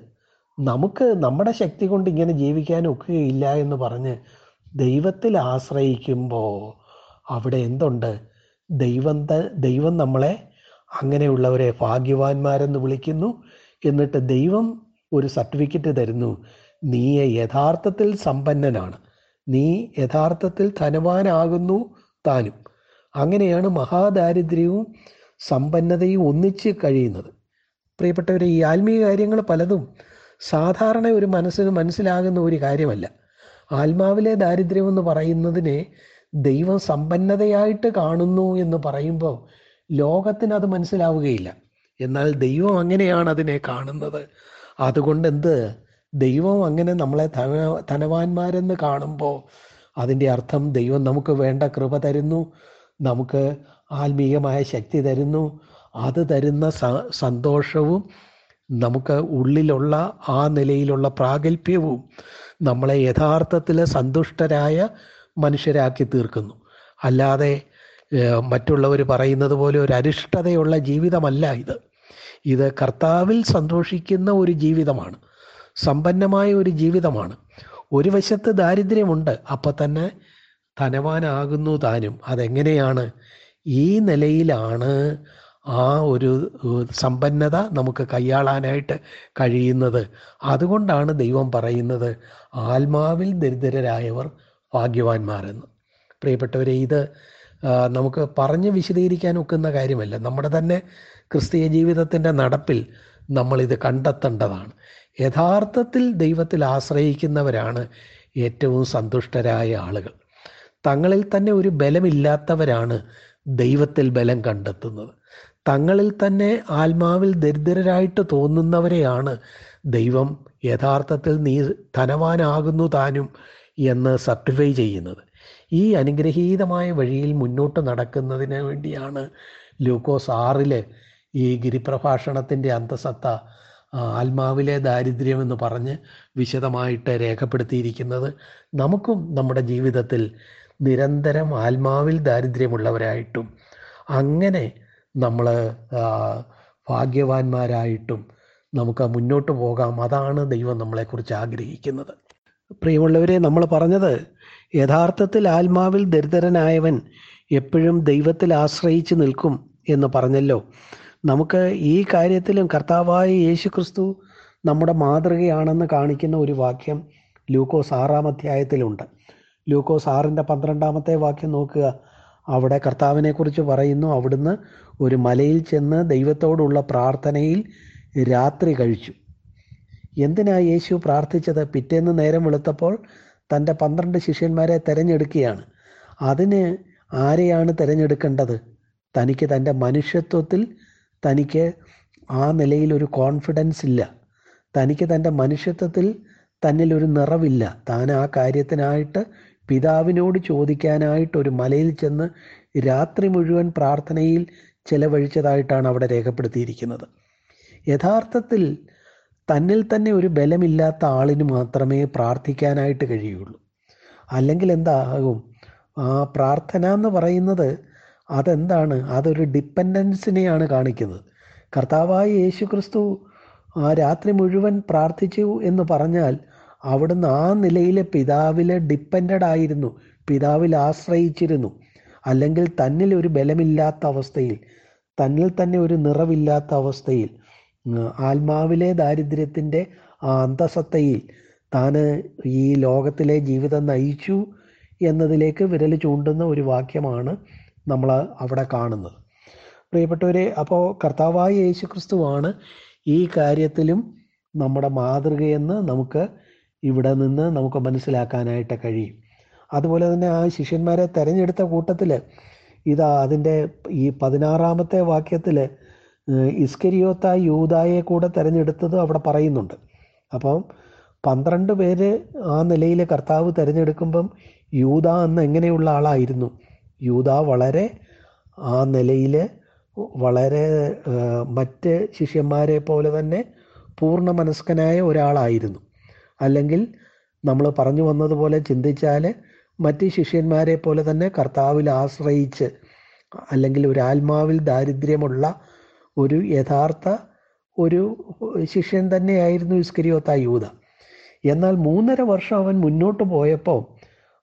നമുക്ക് നമ്മുടെ ശക്തി കൊണ്ട് ഇങ്ങനെ ജീവിക്കാൻ ഒക്കുകയില്ല എന്ന് പറഞ്ഞ് ദൈവത്തിൽ ആശ്രയിക്കുമ്പോൾ അവിടെ എന്തുണ്ട്? ദൈവം ദൈവം നമ്മളെ അങ്ങനെയുള്ളവരെ ഭാഗ്യവാന്മാരെന്ന് വിളിക്കുന്നു. എന്നിട്ട് ദൈവം ഒരു സർട്ടിഫിക്കറ്റ് തരുന്നു. നീ യഥാർത്ഥത്തിൽ സമ്പന്നനാണ്. നീ യഥാർത്ഥത്തിൽ ധനവാനാകുന്നു താനും. അങ്ങനെയാണ് മഹാദാരിദ്ര്യവും സമ്പന്നതയും ഒന്നിച്ച് കഴിയുന്നത്. പ്രിയപ്പെട്ടവരെ ഈ ആത്മീയ കാര്യങ്ങൾ പലതും സാധാരണ ഒരു മനസ്സിന് മനസ്സിലാകുന്ന ഒരു കാര്യമല്ല. ആത്മാവിലെ ദാരിദ്ര്യം എന്ന് പറയുന്നതിനെ ദൈവം സമ്പന്നതയായിട്ട് കാണുന്നു എന്ന് പറയുമ്പോൾ ലോകത്തിന് അത് മനസ്സിലാവുകയില്ല. എന്നാൽ ദൈവം അങ്ങനെയാണ് അതിനെ കാണുന്നത്. അതുകൊണ്ട് എന്ത് ദൈവം അങ്ങനെ നമ്മളെ ധന ധനവാന്മാരെന്ന് കാണുമ്പോൾ അതിന്റെ അർത്ഥം ദൈവം നമുക്ക് വേണ്ട കൃപ തരുന്നു നമുക്ക് ആത്മീയമായ ശക്തി തരുന്നു. അത് തരുന്ന സന്തോഷവും നമുക്ക് ഉള്ളിലുള്ള ആ നിലയിലുള്ള പ്രാഗൽഭ്യവും നമ്മളെ യഥാർത്ഥത്തിൽ സന്തുഷ്ടരായ മനുഷ്യരാക്കി തീർക്കുന്നു. അല്ലാതെ മറ്റുള്ളവർ പറയുന്നത് പോലെ ഒരു അരിഷ്ടതയുള്ള ജീവിതമല്ല ഇത്. ഇത് കർത്താവിൽ സന്തോഷിക്കുന്ന ഒരു ജീവിതമാണ്. സമ്പന്നമായ ഒരു ജീവിതമാണ്. ഒരു വശത്ത് ദാരിദ്ര്യമുണ്ട് അപ്പം തന്നെ ധനവാനാകുന്നു താനും. അതെങ്ങനെയാണ്? ഈ നിലയിലാണ് ആ ഒരു സമ്പന്നത നമുക്ക് കൈയാളാനായിട്ട് കഴിയുന്നത്. അതുകൊണ്ടാണ് ദൈവം പറയുന്നത് ആത്മാവിൽ ദരിദ്രരായവർ ഭാഗ്യവാന്മാരെന്ന് പ്രിയപ്പെട്ടവരെ ഇത് നമുക്ക് പറഞ്ഞ് വിശദീകരിക്കാൻ ഒക്കുന്ന കാര്യമല്ല. നമ്മുടെ തന്നെ ക്രിസ്തീയ ജീവിതത്തിന്റെ നടപ്പിൽ നമ്മളിത് കണ്ടെത്തേണ്ടതാണ്. യഥാർത്ഥത്തിൽ ദൈവത്തിൽ ആശ്രയിക്കുന്നവരാണ് ഏറ്റവും സന്തുഷ്ടരായ ആളുകൾ. തങ്ങളിൽ തന്നെ ഒരു ബലമില്ലാത്തവരാണ് ദൈവത്തിൽ ബലം കണ്ടെത്തുന്നത്. തങ്ങളിൽ തന്നെ ആത്മാവിൽ ദരിദ്രരായിട്ട് തോന്നുന്നവരെയാണ് ദൈവം. യഥാർത്ഥത്തിൽ നീ ധനവാനാകുന്നു താനും. എന്ന് സർട്ടിഫൈ ചെയ്യുന്നത്. ഈ അനുഗ്രഹീതമായ വഴിയിൽ മുന്നോട്ട് നടക്കുന്നതിന് വേണ്ടിയാണ് ലൂക്കോസ് ആറിൽ ഈ ഗിരിപ്രഭാഷണത്തിന്റെ അന്തസത്ത ആത്മാവിലെ ദാരിദ്ര്യമെന്ന് പറഞ്ഞ് വിശദമായിട്ട് രേഖപ്പെടുത്തിയിരിക്കുന്നത്. നമുക്കും നമ്മുടെ ജീവിതത്തിൽ നിരന്തരം ആത്മാവിൽ ദാരിദ്ര്യമുള്ളവരായിട്ടും അങ്ങനെ നമ്മൾ ഭാഗ്യവാന്മാരായിട്ടും നമുക്ക് മുന്നോട്ട് പോകാം. അതാണ് ദൈവം നമ്മളെക്കുറിച്ച് ആഗ്രഹിക്കുന്നത്. പ്രിയമുള്ളവരെ നമ്മൾ പറഞ്ഞത് യഥാർത്ഥത്തിൽ ആത്മാവിൽ ദരിദ്രനായവൻ എപ്പോഴും ദൈവത്തിൽ ആശ്രയിച്ച് നിൽക്കും എന്ന് പറഞ്ഞല്ലോ. നമുക്ക് ഈ കാര്യത്തിലും കർത്താവായ യേശു ക്രിസ്തു നമ്മുടെ മാതൃകയാണെന്ന് കാണിക്കുന്ന ഒരു വാക്യം ലൂക്കോസ് ആറാം അധ്യായത്തിലുണ്ട്. ലൂക്കോസ് ആറിന്റെ പന്ത്രണ്ടാമത്തെ വാക്യം നോക്കുക. അവിടെ കർത്താവിനെക്കുറിച്ച് പറയുന്നു അവിടുന്ന് ഒരു മലയിൽ ചെന്ന് ദൈവത്തോടുള്ള പ്രാർത്ഥനയിൽ രാത്രി കഴിച്ചു. എന്തിനാ യേശു പ്രാർത്ഥിച്ചത്? പിറ്റേന്ന് നേരം വെളുത്തപ്പോൾ തന്റെ പന്ത്രണ്ട് ശിഷ്യന്മാരെ തിരഞ്ഞെടുക്കുകയാണ്. അതിന് ആരെയാണ് തിരഞ്ഞെടുക്കേണ്ടത്? തനിക്ക് തന്റെ മനുഷ്യത്വത്തിൽ തനിക്ക് ആ നിലയിൽ ഒരു കോൺഫിഡൻസ് ഇല്ല. തനിക്ക് തന്റെ മനുഷ്യത്വത്തിൽ തന്നിൽ ഒരു നിറവില്ല. താൻ ആ കാര്യത്തിനായിട്ട് പിതാവിനോട് ചോദിക്കാനായിട്ട് ഒരു മലയിൽ ചെന്ന് രാത്രി മുഴുവൻ പ്രാർത്ഥനയിൽ ചെലവഴിച്ചതായിട്ടാണ് അവിടെ രേഖപ്പെടുത്തിയിരിക്കുന്നത്. യഥാർത്ഥത്തിൽ തന്നിൽ തന്നെ ഒരു ബലമില്ലാത്ത ആളിന് മാത്രമേ പ്രാർത്ഥിക്കാനായിട്ട് കഴിയുള്ളൂ. അല്ലെങ്കിൽ എന്താകും? ആ പ്രാർത്ഥന എന്ന് പറയുന്നത് അതെന്താണ്? അതൊരു ഡിപ്പെൻഡൻസിനെയാണ് കാണിക്കുന്നത്. കർത്താവായ യേശു ക്രിസ്തു രാത്രി മുഴുവൻ പ്രാർത്ഥിച്ചു എന്ന് പറഞ്ഞാൽ അവിടുന്ന് ആ നിലയിലെ പിതാവിലെ ഡിപ്പെൻഡഡ് ആയിരുന്നു. പിതാവിൽ ആശ്രയിച്ചിരുന്നു. അല്ലെങ്കിൽ തന്നിൽ ഒരു ബലമില്ലാത്ത അവസ്ഥയിൽ തന്നിൽ തന്നെ ഒരു നിറവില്ലാത്ത അവസ്ഥയിൽ ആത്മാവിലെ ദാരിദ്ര്യത്തിന്റെ അന്തസത്തയിൽ താൻ ഈ ലോകത്തിലെ ജീവിതം നയിച്ചു എന്നതിലേക്ക് വിരൽ ചൂണ്ടുന്ന ഒരു വാക്യമാണ് നമ്മൾ അവിടെ കാണുന്നത്. പ്രിയപ്പെട്ടവരെ അപ്പോൾ കർത്താവായ യേശു ക്രിസ്തുവാണ് ഈ കാര്യത്തിലും നമ്മുടെ മാതൃകയെന്ന് നമുക്ക് ഇവിടെ നിന്ന് നമുക്ക് മനസ്സിലാക്കാനായിട്ട് കഴിയും. അതുപോലെ തന്നെ ആ ശിഷ്യന്മാരെ തെരഞ്ഞെടുത്ത കൂട്ടത്തിൽ ഇതാ അതിന്റെ ഈ പതിനാറാമത്തെ വാക്യത്തിൽ ഇസ്കരിയോത്ത യൂതായെ കൂടെ തിരഞ്ഞെടുത്തത് അവിടെ പറയുന്നുണ്ട്. അപ്പം പന്ത്രണ്ട് പേര് ആ നിലയിൽ കർത്താവ് തിരഞ്ഞെടുക്കുമ്പം യൂത എന്ന് എങ്ങനെയുള്ള ആളായിരുന്നു? യൂത വളരെ ആ നിലയിൽ വളരെ മറ്റ് ശിഷ്യന്മാരെ പോലെ തന്നെ പൂർണ മനസ്കനായ ഒരാളായിരുന്നു. അല്ലെങ്കിൽ നമ്മൾ പറഞ്ഞു വന്നതുപോലെ ചിന്തിച്ചാൽ മറ്റ് ശിഷ്യന്മാരെ പോലെ തന്നെ കർത്താവിൽ ആശ്രയിച്ച് അല്ലെങ്കിൽ ഒരു ആത്മാവിൽ ദാരിദ്ര്യമുള്ള ഒരു യഥാർത്ഥ ഒരു ശിഷ്യൻ തന്നെയായിരുന്നു ഇസ്കരിയോത്ത യൂത. എന്നാൽ മൂന്നര വർഷം അവൻ മുന്നോട്ട് പോയപ്പോൾ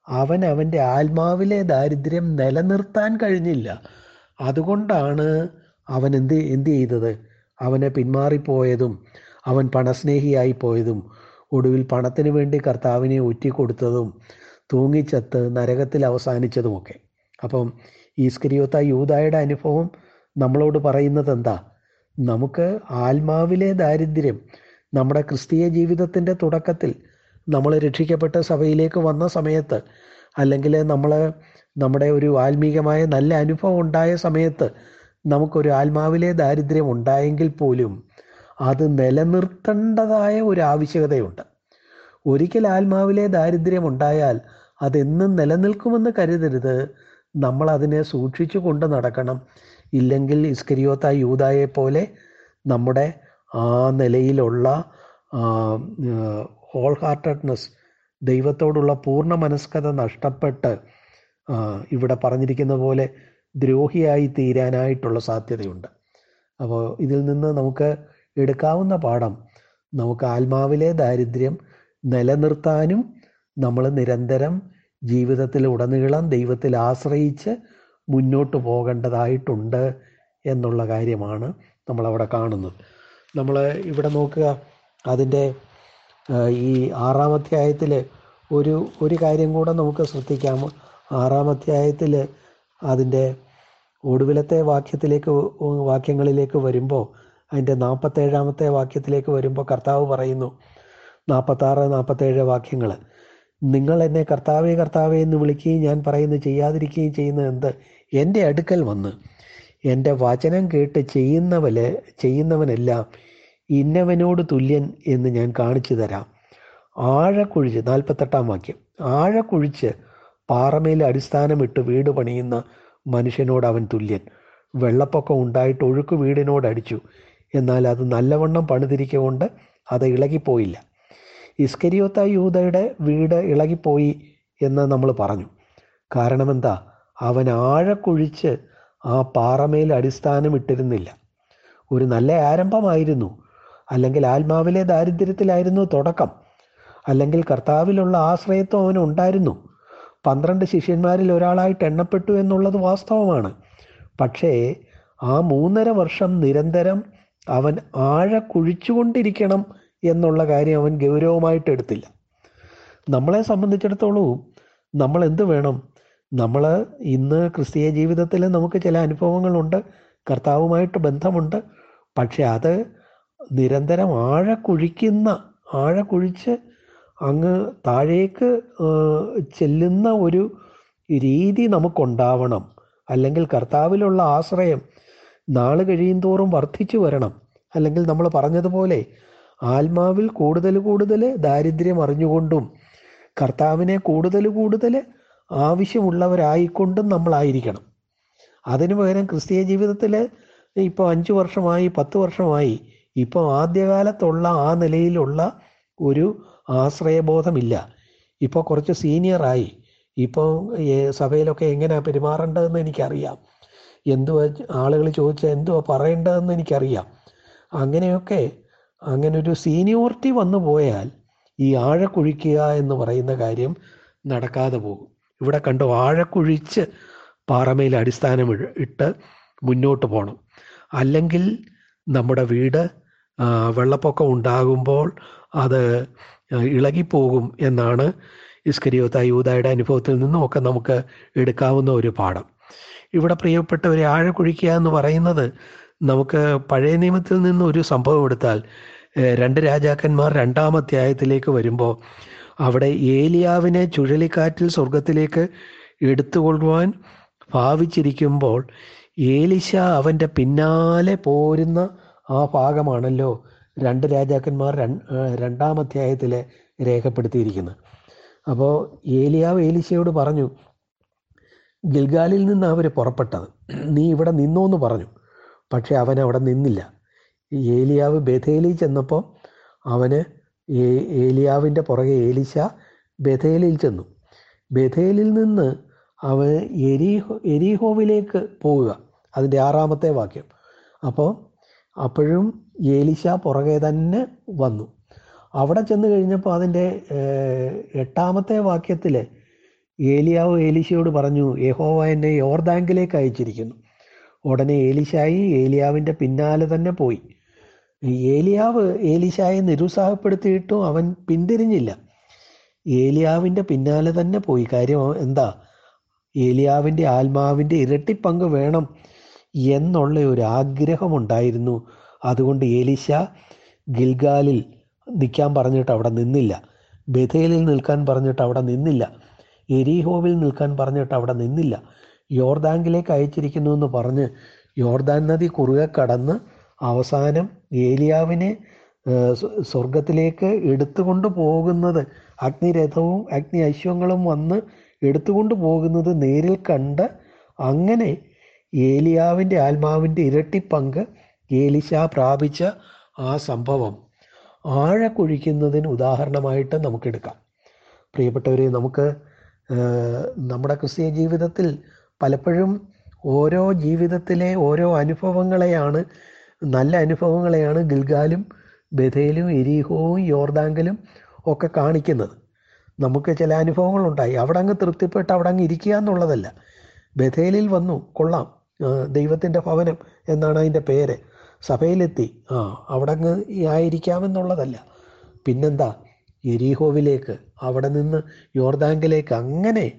അവൻ അവന്റെ ആത്മാവിലെ ദാരിദ്ര്യം നിലനിർത്താൻ കഴിഞ്ഞില്ല. അതുകൊണ്ടാണ് അവൻ എന്ത് എന്ത് ചെയ്തത്? അവനെ പിന്മാറിപ്പോയതും അവൻ പണസ്നേഹിയായി പോയതും ഒടുവിൽ പണത്തിന് വേണ്ടി കർത്താവിനെ ഒറ്റിക്കൊടുത്തതും തൂങ്ങിച്ചത്ത് നരകത്തിൽ അവസാനിച്ചതുമൊക്കെ. അപ്പം ഈസ്കരിയോത്ത യൂതായുടെ അനുഭവം നമ്മളോട് പറയുന്നത് എന്താ? നമുക്ക് ആത്മാവിലെ ദാരിദ്ര്യം നമ്മുടെ ക്രിസ്തീയ ജീവിതത്തിന്റെ തുടക്കത്തിൽ നമ്മൾ രക്ഷിക്കപ്പെട്ട സഭയിലേക്ക് വന്ന സമയത്ത് അല്ലെങ്കിൽ നമ്മൾ നമ്മുടെ ഒരു ആത്മീകമായ നല്ല അനുഭവം ഉണ്ടായ സമയത്ത് നമുക്കൊരു ആത്മാവിലെ ദാരിദ്ര്യം ഉണ്ടായെങ്കിൽ പോലും അത് നിലനിർത്തേണ്ടതായ ഒരു ആവശ്യകതയുണ്ട്. ഒരിക്കൽ ആത്മാവിലെ ദാരിദ്ര്യം ഉണ്ടായാൽ അതെന്നും നിലനിൽക്കുമെന്ന് കരുതരുത്. നമ്മൾ അതിനെ സൂക്ഷിച്ചു കൊണ്ട് നടക്കണം. ഇല്ലെങ്കിൽ ഇസ്കരിയോത്ത യൂതായെ പോലെ നമ്മുടെ ആ നിലയിലുള്ള ഹോൾ ഹാർട്ടഡ്നെസ് ദൈവത്തോടുള്ള പൂർണ മനസ്കത നഷ്ടപ്പെട്ട് ഇവിടെ പറഞ്ഞിരിക്കുന്ന പോലെ ദ്രോഹിയായി തീരാനായിട്ടുള്ള സാധ്യതയുണ്ട്. അപ്പോൾ ഇതിൽ നിന്ന് നമുക്ക് എടുക്കാവുന്ന പാഠം നമുക്ക് ആത്മാവിലെ ദാരിദ്ര്യം നിലനിർത്താനും നമ്മൾ നിരന്തരം ജീവിതത്തിൽ ഉടനീളം ദൈവത്തിൽ ആശ്രയിച്ച് മുന്നോട്ട് പോകേണ്ടതായിട്ടുണ്ട് എന്നുള്ള കാര്യമാണ് നമ്മളവിടെ കാണുന്നത്. നമ്മൾ ഇവിടെ നോക്കുക അതിന്റെ ഈ ആറാം അധ്യായത്തിൽ ഒരു ഒരു കാര്യം കൂടെ നമുക്ക് ശ്രദ്ധിക്കാം. ആറാം അധ്യായത്തിൽ അതിന്റെ ഒടുവിലത്തെ വാക്യത്തിലേക്ക് വാക്യങ്ങളിലേക്ക് വരുമ്പോൾ അതിന്റെ നാൽപ്പത്തേഴാമത്തെ വാക്യത്തിലേക്ക് വരുമ്പോൾ കർത്താവ് പറയുന്നു നാൽപ്പത്താറ് നാൽപ്പത്തേഴ് വാക്യങ്ങൾ നിങ്ങൾ എന്നെ കർത്താവേ കർത്താവേ എന്ന് വിളിക്കുകയും ഞാൻ പറയുന്നത് ചെയ്യാതിരിക്കുകയും ചെയ്യുന്നത് എന്ത്? എന്റെ അടുക്കൽ വന്ന് എന്റെ വചനം കേട്ട് ചെയ്യുന്നവലെ ചെയ്യുന്നവനെല്ലാം ഇന്നവനോട് തുല്യൻ എന്ന് ഞാൻ കാണിച്ചു തരാം. ആഴക്കുഴിച്ച് നാൽപ്പത്തെട്ടാം വാക്യം ആഴക്കുഴിച്ച് പാറമേൽ അടിസ്ഥാനമിട്ട് വീട് പണിയുന്ന മനുഷ്യനോട് അവൻ തുല്യൻ. വെള്ളപ്പൊക്കം ഉണ്ടായിട്ട് ഒഴുക്ക് വീടിനോട് അടിച്ചു. എന്നാൽ അത് നല്ലവണ്ണം പണിതിരിക്കൊണ്ട് അത് ഇളകിപ്പോയില്ല. ഇസ്കരിയോത്ത യൂതയുടെ വീട് ഇളകിപ്പോയി എന്ന് നമ്മൾ പറഞ്ഞു. കാരണം എന്താ അവൻ ആഴക്കുഴിച്ച് ആ പാറമേൽ അടിസ്ഥാനം ഇട്ടിരുന്നില്ല. ഒരു നല്ല ആരംഭമായിരുന്നു. അല്ലെങ്കിൽ ആത്മാവിലെ ദാരിദ്ര്യത്തിലായിരുന്നു തുടക്കം. അല്ലെങ്കിൽ കർത്താവിലുള്ള ആശ്രയത്വം അവന് ഉണ്ടായിരുന്നു. പന്ത്രണ്ട് ശിഷ്യന്മാരിൽ ഒരാളായിട്ട് എണ്ണപ്പെട്ടു എന്നുള്ളത് വാസ്തവമാണ്. പക്ഷേ ആ മൂന്നര വർഷം നിരന്തരം അവൻ ആഴ കുഴിച്ചുകൊണ്ടിരിക്കണം എന്നുള്ള കാര്യം അവൻ ഗൗരവമായിട്ട് എടുത്തില്ല. നമ്മളെ സംബന്ധിച്ചിടത്തോളം നമ്മൾ എന്ത് വേണം? നമ്മൾ ഇന്ന് ക്രിസ്തീയ ജീവിതത്തിൽ നമുക്ക് ചില അനുഭവങ്ങളുണ്ട് കർത്താവുമായിട്ട് ബന്ധമുണ്ട്. പക്ഷെ അത് നിരന്തരം ആഴക്കുഴിക്കുന്ന ആഴക്കുഴിച്ച് ആഴ കുഴിച്ച് അങ്ങ് താഴേക്ക് ചെല്ലുന്ന ഒരു രീതി നമുക്കുണ്ടാവണം. അല്ലെങ്കിൽ കർത്താവിലുള്ള ആശ്രയം നാൾ കഴിയും തോറും വർദ്ധിച്ചു വരണം. അല്ലെങ്കിൽ നമ്മൾ പറഞ്ഞതുപോലെ ആത്മാവിൽ കൂടുതൽ കൂടുതൽ ദാരിദ്ര്യം അറിഞ്ഞുകൊണ്ടും കർത്താവിനെ കൂടുതൽ കൂടുതൽ ആവശ്യമുള്ളവരായിക്കൊണ്ടും നമ്മളായിരിക്കണം. അതിനു പകരം ക്രിസ്തീയ ജീവിതത്തിൽ ഇപ്പോൾ അഞ്ച് വർഷമായി പത്ത് വർഷമായി ഇപ്പോൾ ആദ്യകാലത്തുള്ള ആ നിലയിലുള്ള ഒരു ആശ്രയബോധമില്ല. ഇപ്പോൾ കുറച്ച് സീനിയറായി. ഇപ്പോൾ സഭയിലൊക്കെ എങ്ങനെയാണ് പെരുമാറേണ്ടതെന്ന് എനിക്കറിയാം. എന്തുവാ ആളുകൾ ചോദിച്ചാൽ എന്തുവാ പറയേണ്ടതെന്ന് എനിക്കറിയാം. അങ്ങനെയൊക്കെ അങ്ങനൊരു സീനിയോറിറ്റി വന്നു പോയാൽ ഈ ആഴക്കുഴിക്കുക എന്ന് പറയുന്ന കാര്യം നടക്കാതെ പോകും. ഇവിടെ കണ്ട് ആഴക്കുഴിച്ച് പാറമയിൽ അടിസ്ഥാനം ഇട്ട് മുന്നോട്ട് പോകണം അല്ലെങ്കിൽ നമ്മുടെ വീട് വെള്ളപ്പൊക്കം ഉണ്ടാകുമ്പോൾ അത് ഇളകിപ്പോകും എന്നാണ് ഇസ്കരിയോത്ത യൂതായുടെ അനുഭവത്തിൽ നിന്നും ഒക്കെ നമുക്ക് എടുക്കാവുന്ന ഒരു പാഠം. ഇവിടെ പ്രിയപ്പെട്ടവരെ ആഴ കുഴിക്കുക എന്ന് പറയുന്നത് നമുക്ക് പഴയ നിയമത്തിൽ നിന്ന് ഒരു സംഭവം എടുത്താൽ രണ്ട് രാജാക്കന്മാർ രണ്ടാം അധ്യായത്തിലേക്ക് വരുമ്പോൾ അവിടെ ഏലിയാവിനെ ചുഴലിക്കാറ്റിൽ സ്വർഗത്തിലേക്ക് എടുത്തുകൊള്ളുവാൻ ഭാവിച്ചിരിക്കുമ്പോൾ ഏലിശ അവന്റെ പിന്നാലെ പോരുന്ന ആ ഭാഗമാണല്ലോ രണ്ട് രാജാക്കന്മാർ രണ്ടാം അധ്യായത്തിൽ രേഖപ്പെടുത്തിയിരിക്കുന്നത്. അപ്പോൾ ഏലിയാവ് ഏലിശയോട് പറഞ്ഞു ഗിൽഗാലിൽ നിന്ന് അവർ പുറപ്പെട്ടത്. നീ ഇവിടെ നിന്നോ എന്ന് പറഞ്ഞു പക്ഷേ അവൻ അവിടെ നിന്നില്ല. ഏലിയാവ് ബഥേലി ചെന്നപ്പോൾ അവന് ഏലിയാവിന്റെ പുറകെ ഏലിശ ബഥേലിൽ ചെന്നു. ബഥേലിൽ നിന്ന് അവൻ എരിഹോ എരിഹോവിലേക്ക് പോവുക അതിന്റെ ആറാമത്തെ വാക്യം. അപ്പോൾ അപ്പോഴും ഏലിശ പുറകെ തന്നെ വന്നു. അവിടെ ചെന്ന് കഴിഞ്ഞപ്പോൾ അതിന്റെ എട്ടാമത്തെ വാക്യത്തിൽ ഏലിയാവ് ഏലിശയോട് പറഞ്ഞു യഹോവ എന്നെ യോർദാങ്കിലേക്ക് അയച്ചിരിക്കുന്നു. ഉടനെ ഏലിശായി ഏലിയാവിന്റെ പിന്നാലെ തന്നെ പോയി. ഏലിയാവ് ഏലിശായെ നിരുത്സാഹപ്പെടുത്തിയിട്ടും അവൻ പിന്തിരിഞ്ഞില്ല. ഏലിയാവിന്റെ പിന്നാലെ തന്നെ പോയി. കാര്യം എന്താ? ഏലിയാവിന്റെ ആത്മാവിന്റെ ഇരട്ടി പങ്ക് വേണം എന്നുള്ള ഒരു ആഗ്രഹമുണ്ടായിരുന്നു. അതുകൊണ്ട് ഏലിശ ഗിൽഗാലിൽ നിൽക്കാൻ പറഞ്ഞിട്ട് അവിടെ നിന്നില്ല. ബഥേലിൽ നിൽക്കാൻ പറഞ്ഞിട്ട് അവിടെ നിന്നില്ല. എരിഹോവിൽ നിൽക്കാൻ പറഞ്ഞിട്ട് അവിടെ നിന്നില്ല. യോർദാങ്കിലേക്ക് അയച്ചിരിക്കുന്നു എന്ന് പറഞ്ഞ് യോർദാൻ നദി കുറുകെ കടന്ന് അവസാനം ഏലിയാവിനെ സ്വർഗത്തിലേക്ക് എടുത്തുകൊണ്ട് പോകുന്നത്. അഗ്നിരഥവും അഗ്നി ഐശ്വങ്ങളും വന്ന് എടുത്തുകൊണ്ട് പോകുന്നത് നേരിൽ കണ്ട് അങ്ങനെ ഏലിയാവിന്റെ ആത്മാവിന്റെ ഇരട്ടി പങ്ക് ഏലിശ പ്രാപിച്ച ആ സംഭവം. ആഴ കുഴിക്കുന്നതിന് ഉദാഹരണമായിട്ട് നമുക്കെടുക്കാം. പ്രിയപ്പെട്ടവരെ നമുക്ക് നമ്മുടെ ക്രിസ്തീയ ജീവിതത്തിൽ പലപ്പോഴും ഓരോ ജീവിതത്തിലെ ഓരോ അനുഭവങ്ങളെയാണ് നല്ല അനുഭവങ്ങളെയാണ് ഗിൽഗാലും ബഥേലും എരീഹോവും യോർദാങ്കലും ഒക്കെ കാണിക്കുന്നത്. നമുക്ക് ചില അനുഭവങ്ങളുണ്ടായി. അവിടെ അങ്ങ് തൃപ്തിപ്പെട്ട് അവിടെ അങ്ങ് ഇരിക്കുക എന്നുള്ളതല്ല. ബഥേലിൽ വന്നു. കൊള്ളാം. ദൈവത്തിന്റെ ഭവനം എന്നാണ് അതിന്റെ പേര്. സഭയിലെത്തി. ആ അവിടെ അങ്ങ് ആയിരിക്കാമെന്നുള്ളതല്ല. പിന്നെന്താ? എരീഹോവിലേക്ക് അവിടെ നിന്ന് യോർദാങ്കിലേക്ക് അങ്ങനെ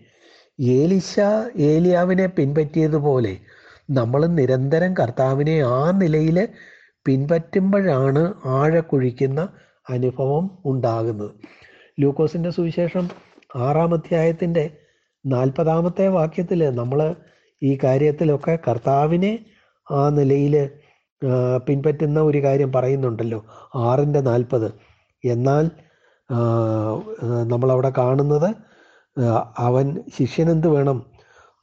ഏലിശ ഏലിയാവിനെ പിൻപറ്റിയതുപോലെ നമ്മൾ നിരന്തരം കർത്താവിനെ ആ നിലയിൽ പിൻപറ്റുമ്പോഴാണ് ആഴ കുഴിക്കുന്ന അനുഭവം ഉണ്ടാകുന്നത്. ലൂക്കോസിന്റെ സുവിശേഷം ആറാം അധ്യായത്തിന്റെ നാൽപ്പതാമത്തെ വാക്യത്തിൽ നമ്മൾ ഈ കാര്യത്തിലൊക്കെ കർത്താവിനെ ആ നിലയിൽ പിൻപറ്റുന്ന ഒരു കാര്യം പറയുന്നുണ്ടല്ലോ. ആറിന്റെ നാൽപ്പത്. എന്നാൽ നമ്മളവിടെ കാണുന്നത് അവൻ ശിഷ്യനെന്ത് വേണം?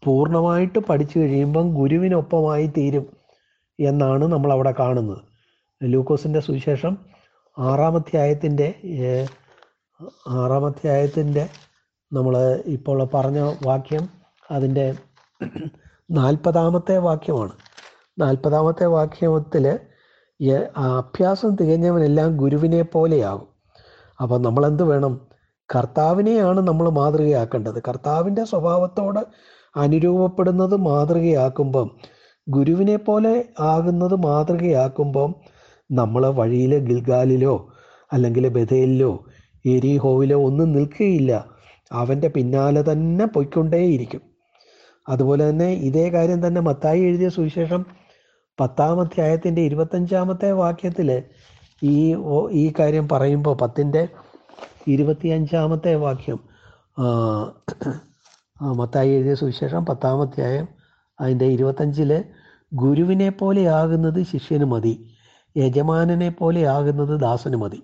പൂർണമായിട്ട് പഠിച്ചു കഴിയുമ്പം ഗുരുവിനൊപ്പമായി തീരും എന്നാണ് നമ്മൾ അവിടെ കാണുന്നത്. ലൂക്കോസിന്റെ സുവിശേഷം ആറാമധ്യായത്തിന്റെ ആറാമധ്യായത്തിന്റെ നമ്മൾ ഇപ്പോൾ പറഞ്ഞ വാക്യം അതിന്റെ നാൽപ്പതാമത്തെ വാക്യമാണ്. നാൽപ്പതാമത്തെ വാക്യത്തിൽ അഭ്യാസം തികഞ്ഞവനെല്ലാം ഗുരുവിനെ പോലെയാകും. അപ്പം നമ്മളെന്ത് വേണം? കർത്താവിനെയാണ് നമ്മൾ മാതൃകയാക്കേണ്ടത്. കർത്താവിന്റെ സ്വഭാവത്തോട് അനുരൂപപ്പെടുന്നത് മാതൃകയാക്കുമ്പം ഗുരുവിനെ പോലെ ആകുന്നത് മാതൃകയാക്കുമ്പം നമ്മൾ വഴിയിലെ ഗിൽഗാലിലോ അല്ലെങ്കിൽ ബഥേലിലോ എരിഹോവിലോ ഒന്നും നിൽക്കുകയില്ല. അവന്റെ പിന്നാലെ തന്നെ പൊയ്ക്കൊണ്ടേയിരിക്കും. അതുപോലെ തന്നെ ഇതേ കാര്യം തന്നെ മത്തായി എഴുതിയ സുവിശേഷം പത്താം അധ്യായത്തിന്റെ ഇരുപത്തഞ്ചാമത്തെ വാക്യത്തിൽ ഈ ഈ കാര്യം പറയുമ്പോൾ പത്തിന്റെ ഇരുപത്തിയഞ്ചാമത്തെ വാക്യം മത്തായി എഴുതിയ സുവിശേഷം പത്താമധ്യായം അതിന്റെ ഇരുപത്തഞ്ചിൽ ഗുരുവിനെ പോലെ ആകുന്നത് ശിഷ്യന് മതി യജമാനനെ പോലെ ആകുന്നത് ദാസന് മതി.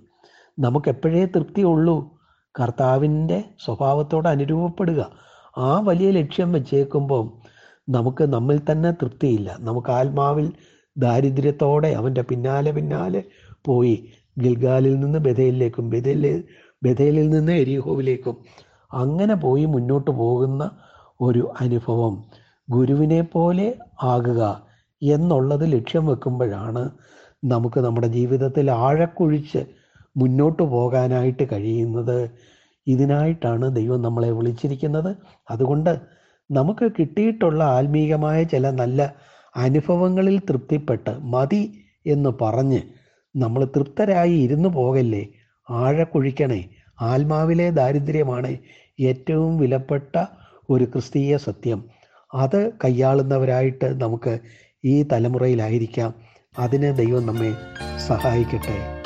നമുക്കെപ്പോഴേ തൃപ്തിയുള്ളൂ കർത്താവിന്റെ സ്വഭാവത്തോട് അനുരൂപപ്പെടുക. ആ വലിയ ലക്ഷ്യം വെച്ചേക്കുമ്പം നമുക്ക് നമ്മിൽ തന്നെ തൃപ്തിയില്ല. നമുക്ക് ആത്മാവിൽ ദാരിദ്ര്യത്തോടെ അവന്റെ പിന്നാലെ പിന്നാലെ പോയി ഗിൽഗാലിൽ നിന്ന് ബഥേലിലേക്കും ബഥേലിൽ ബഥേലിൽ നിന്ന് എരിഹോവിലേക്കും അങ്ങനെ പോയി മുന്നോട്ട് പോകുന്ന ഒരു അനുഭവം ഗുരുവിനെ പോലെ ആകുക എന്നുള്ളത് ലക്ഷ്യം വെക്കുമ്പോഴാണ് നമുക്ക് നമ്മുടെ ജീവിതത്തിൽ ആഴക്കുഴിച്ച് മുന്നോട്ട് പോകാനായിട്ട് കഴിയുന്നത്. ഇതിനായിട്ടാണ് ദൈവം നമ്മളെ വിളിച്ചിരിക്കുന്നത്. അതുകൊണ്ട് നമുക്ക് കിട്ടിയിട്ടുള്ള ആത്മീകമായ ചില നല്ല അനുഭവങ്ങളിൽ തൃപ്തിപ്പെട്ട് മതി എന്ന് പറഞ്ഞ് നമ്മൾ തൃപ്തരായി ഇരുന്നു പോകല്ലേ? ആഴക്കുഴിക്കണേ. ആത്മാവിലെ ദാരിദ്ര്യമാണ് ഏറ്റവും വിലപ്പെട്ട ഒരു ക്രിസ്തീയ സത്യം. അത് കൈയാളുന്നവരായിട്ട് നമുക്ക് ഈ തലമുറയിലായിരിക്കാം. അതിന് ദൈവം നമ്മെ സഹായിക്കട്ടെ.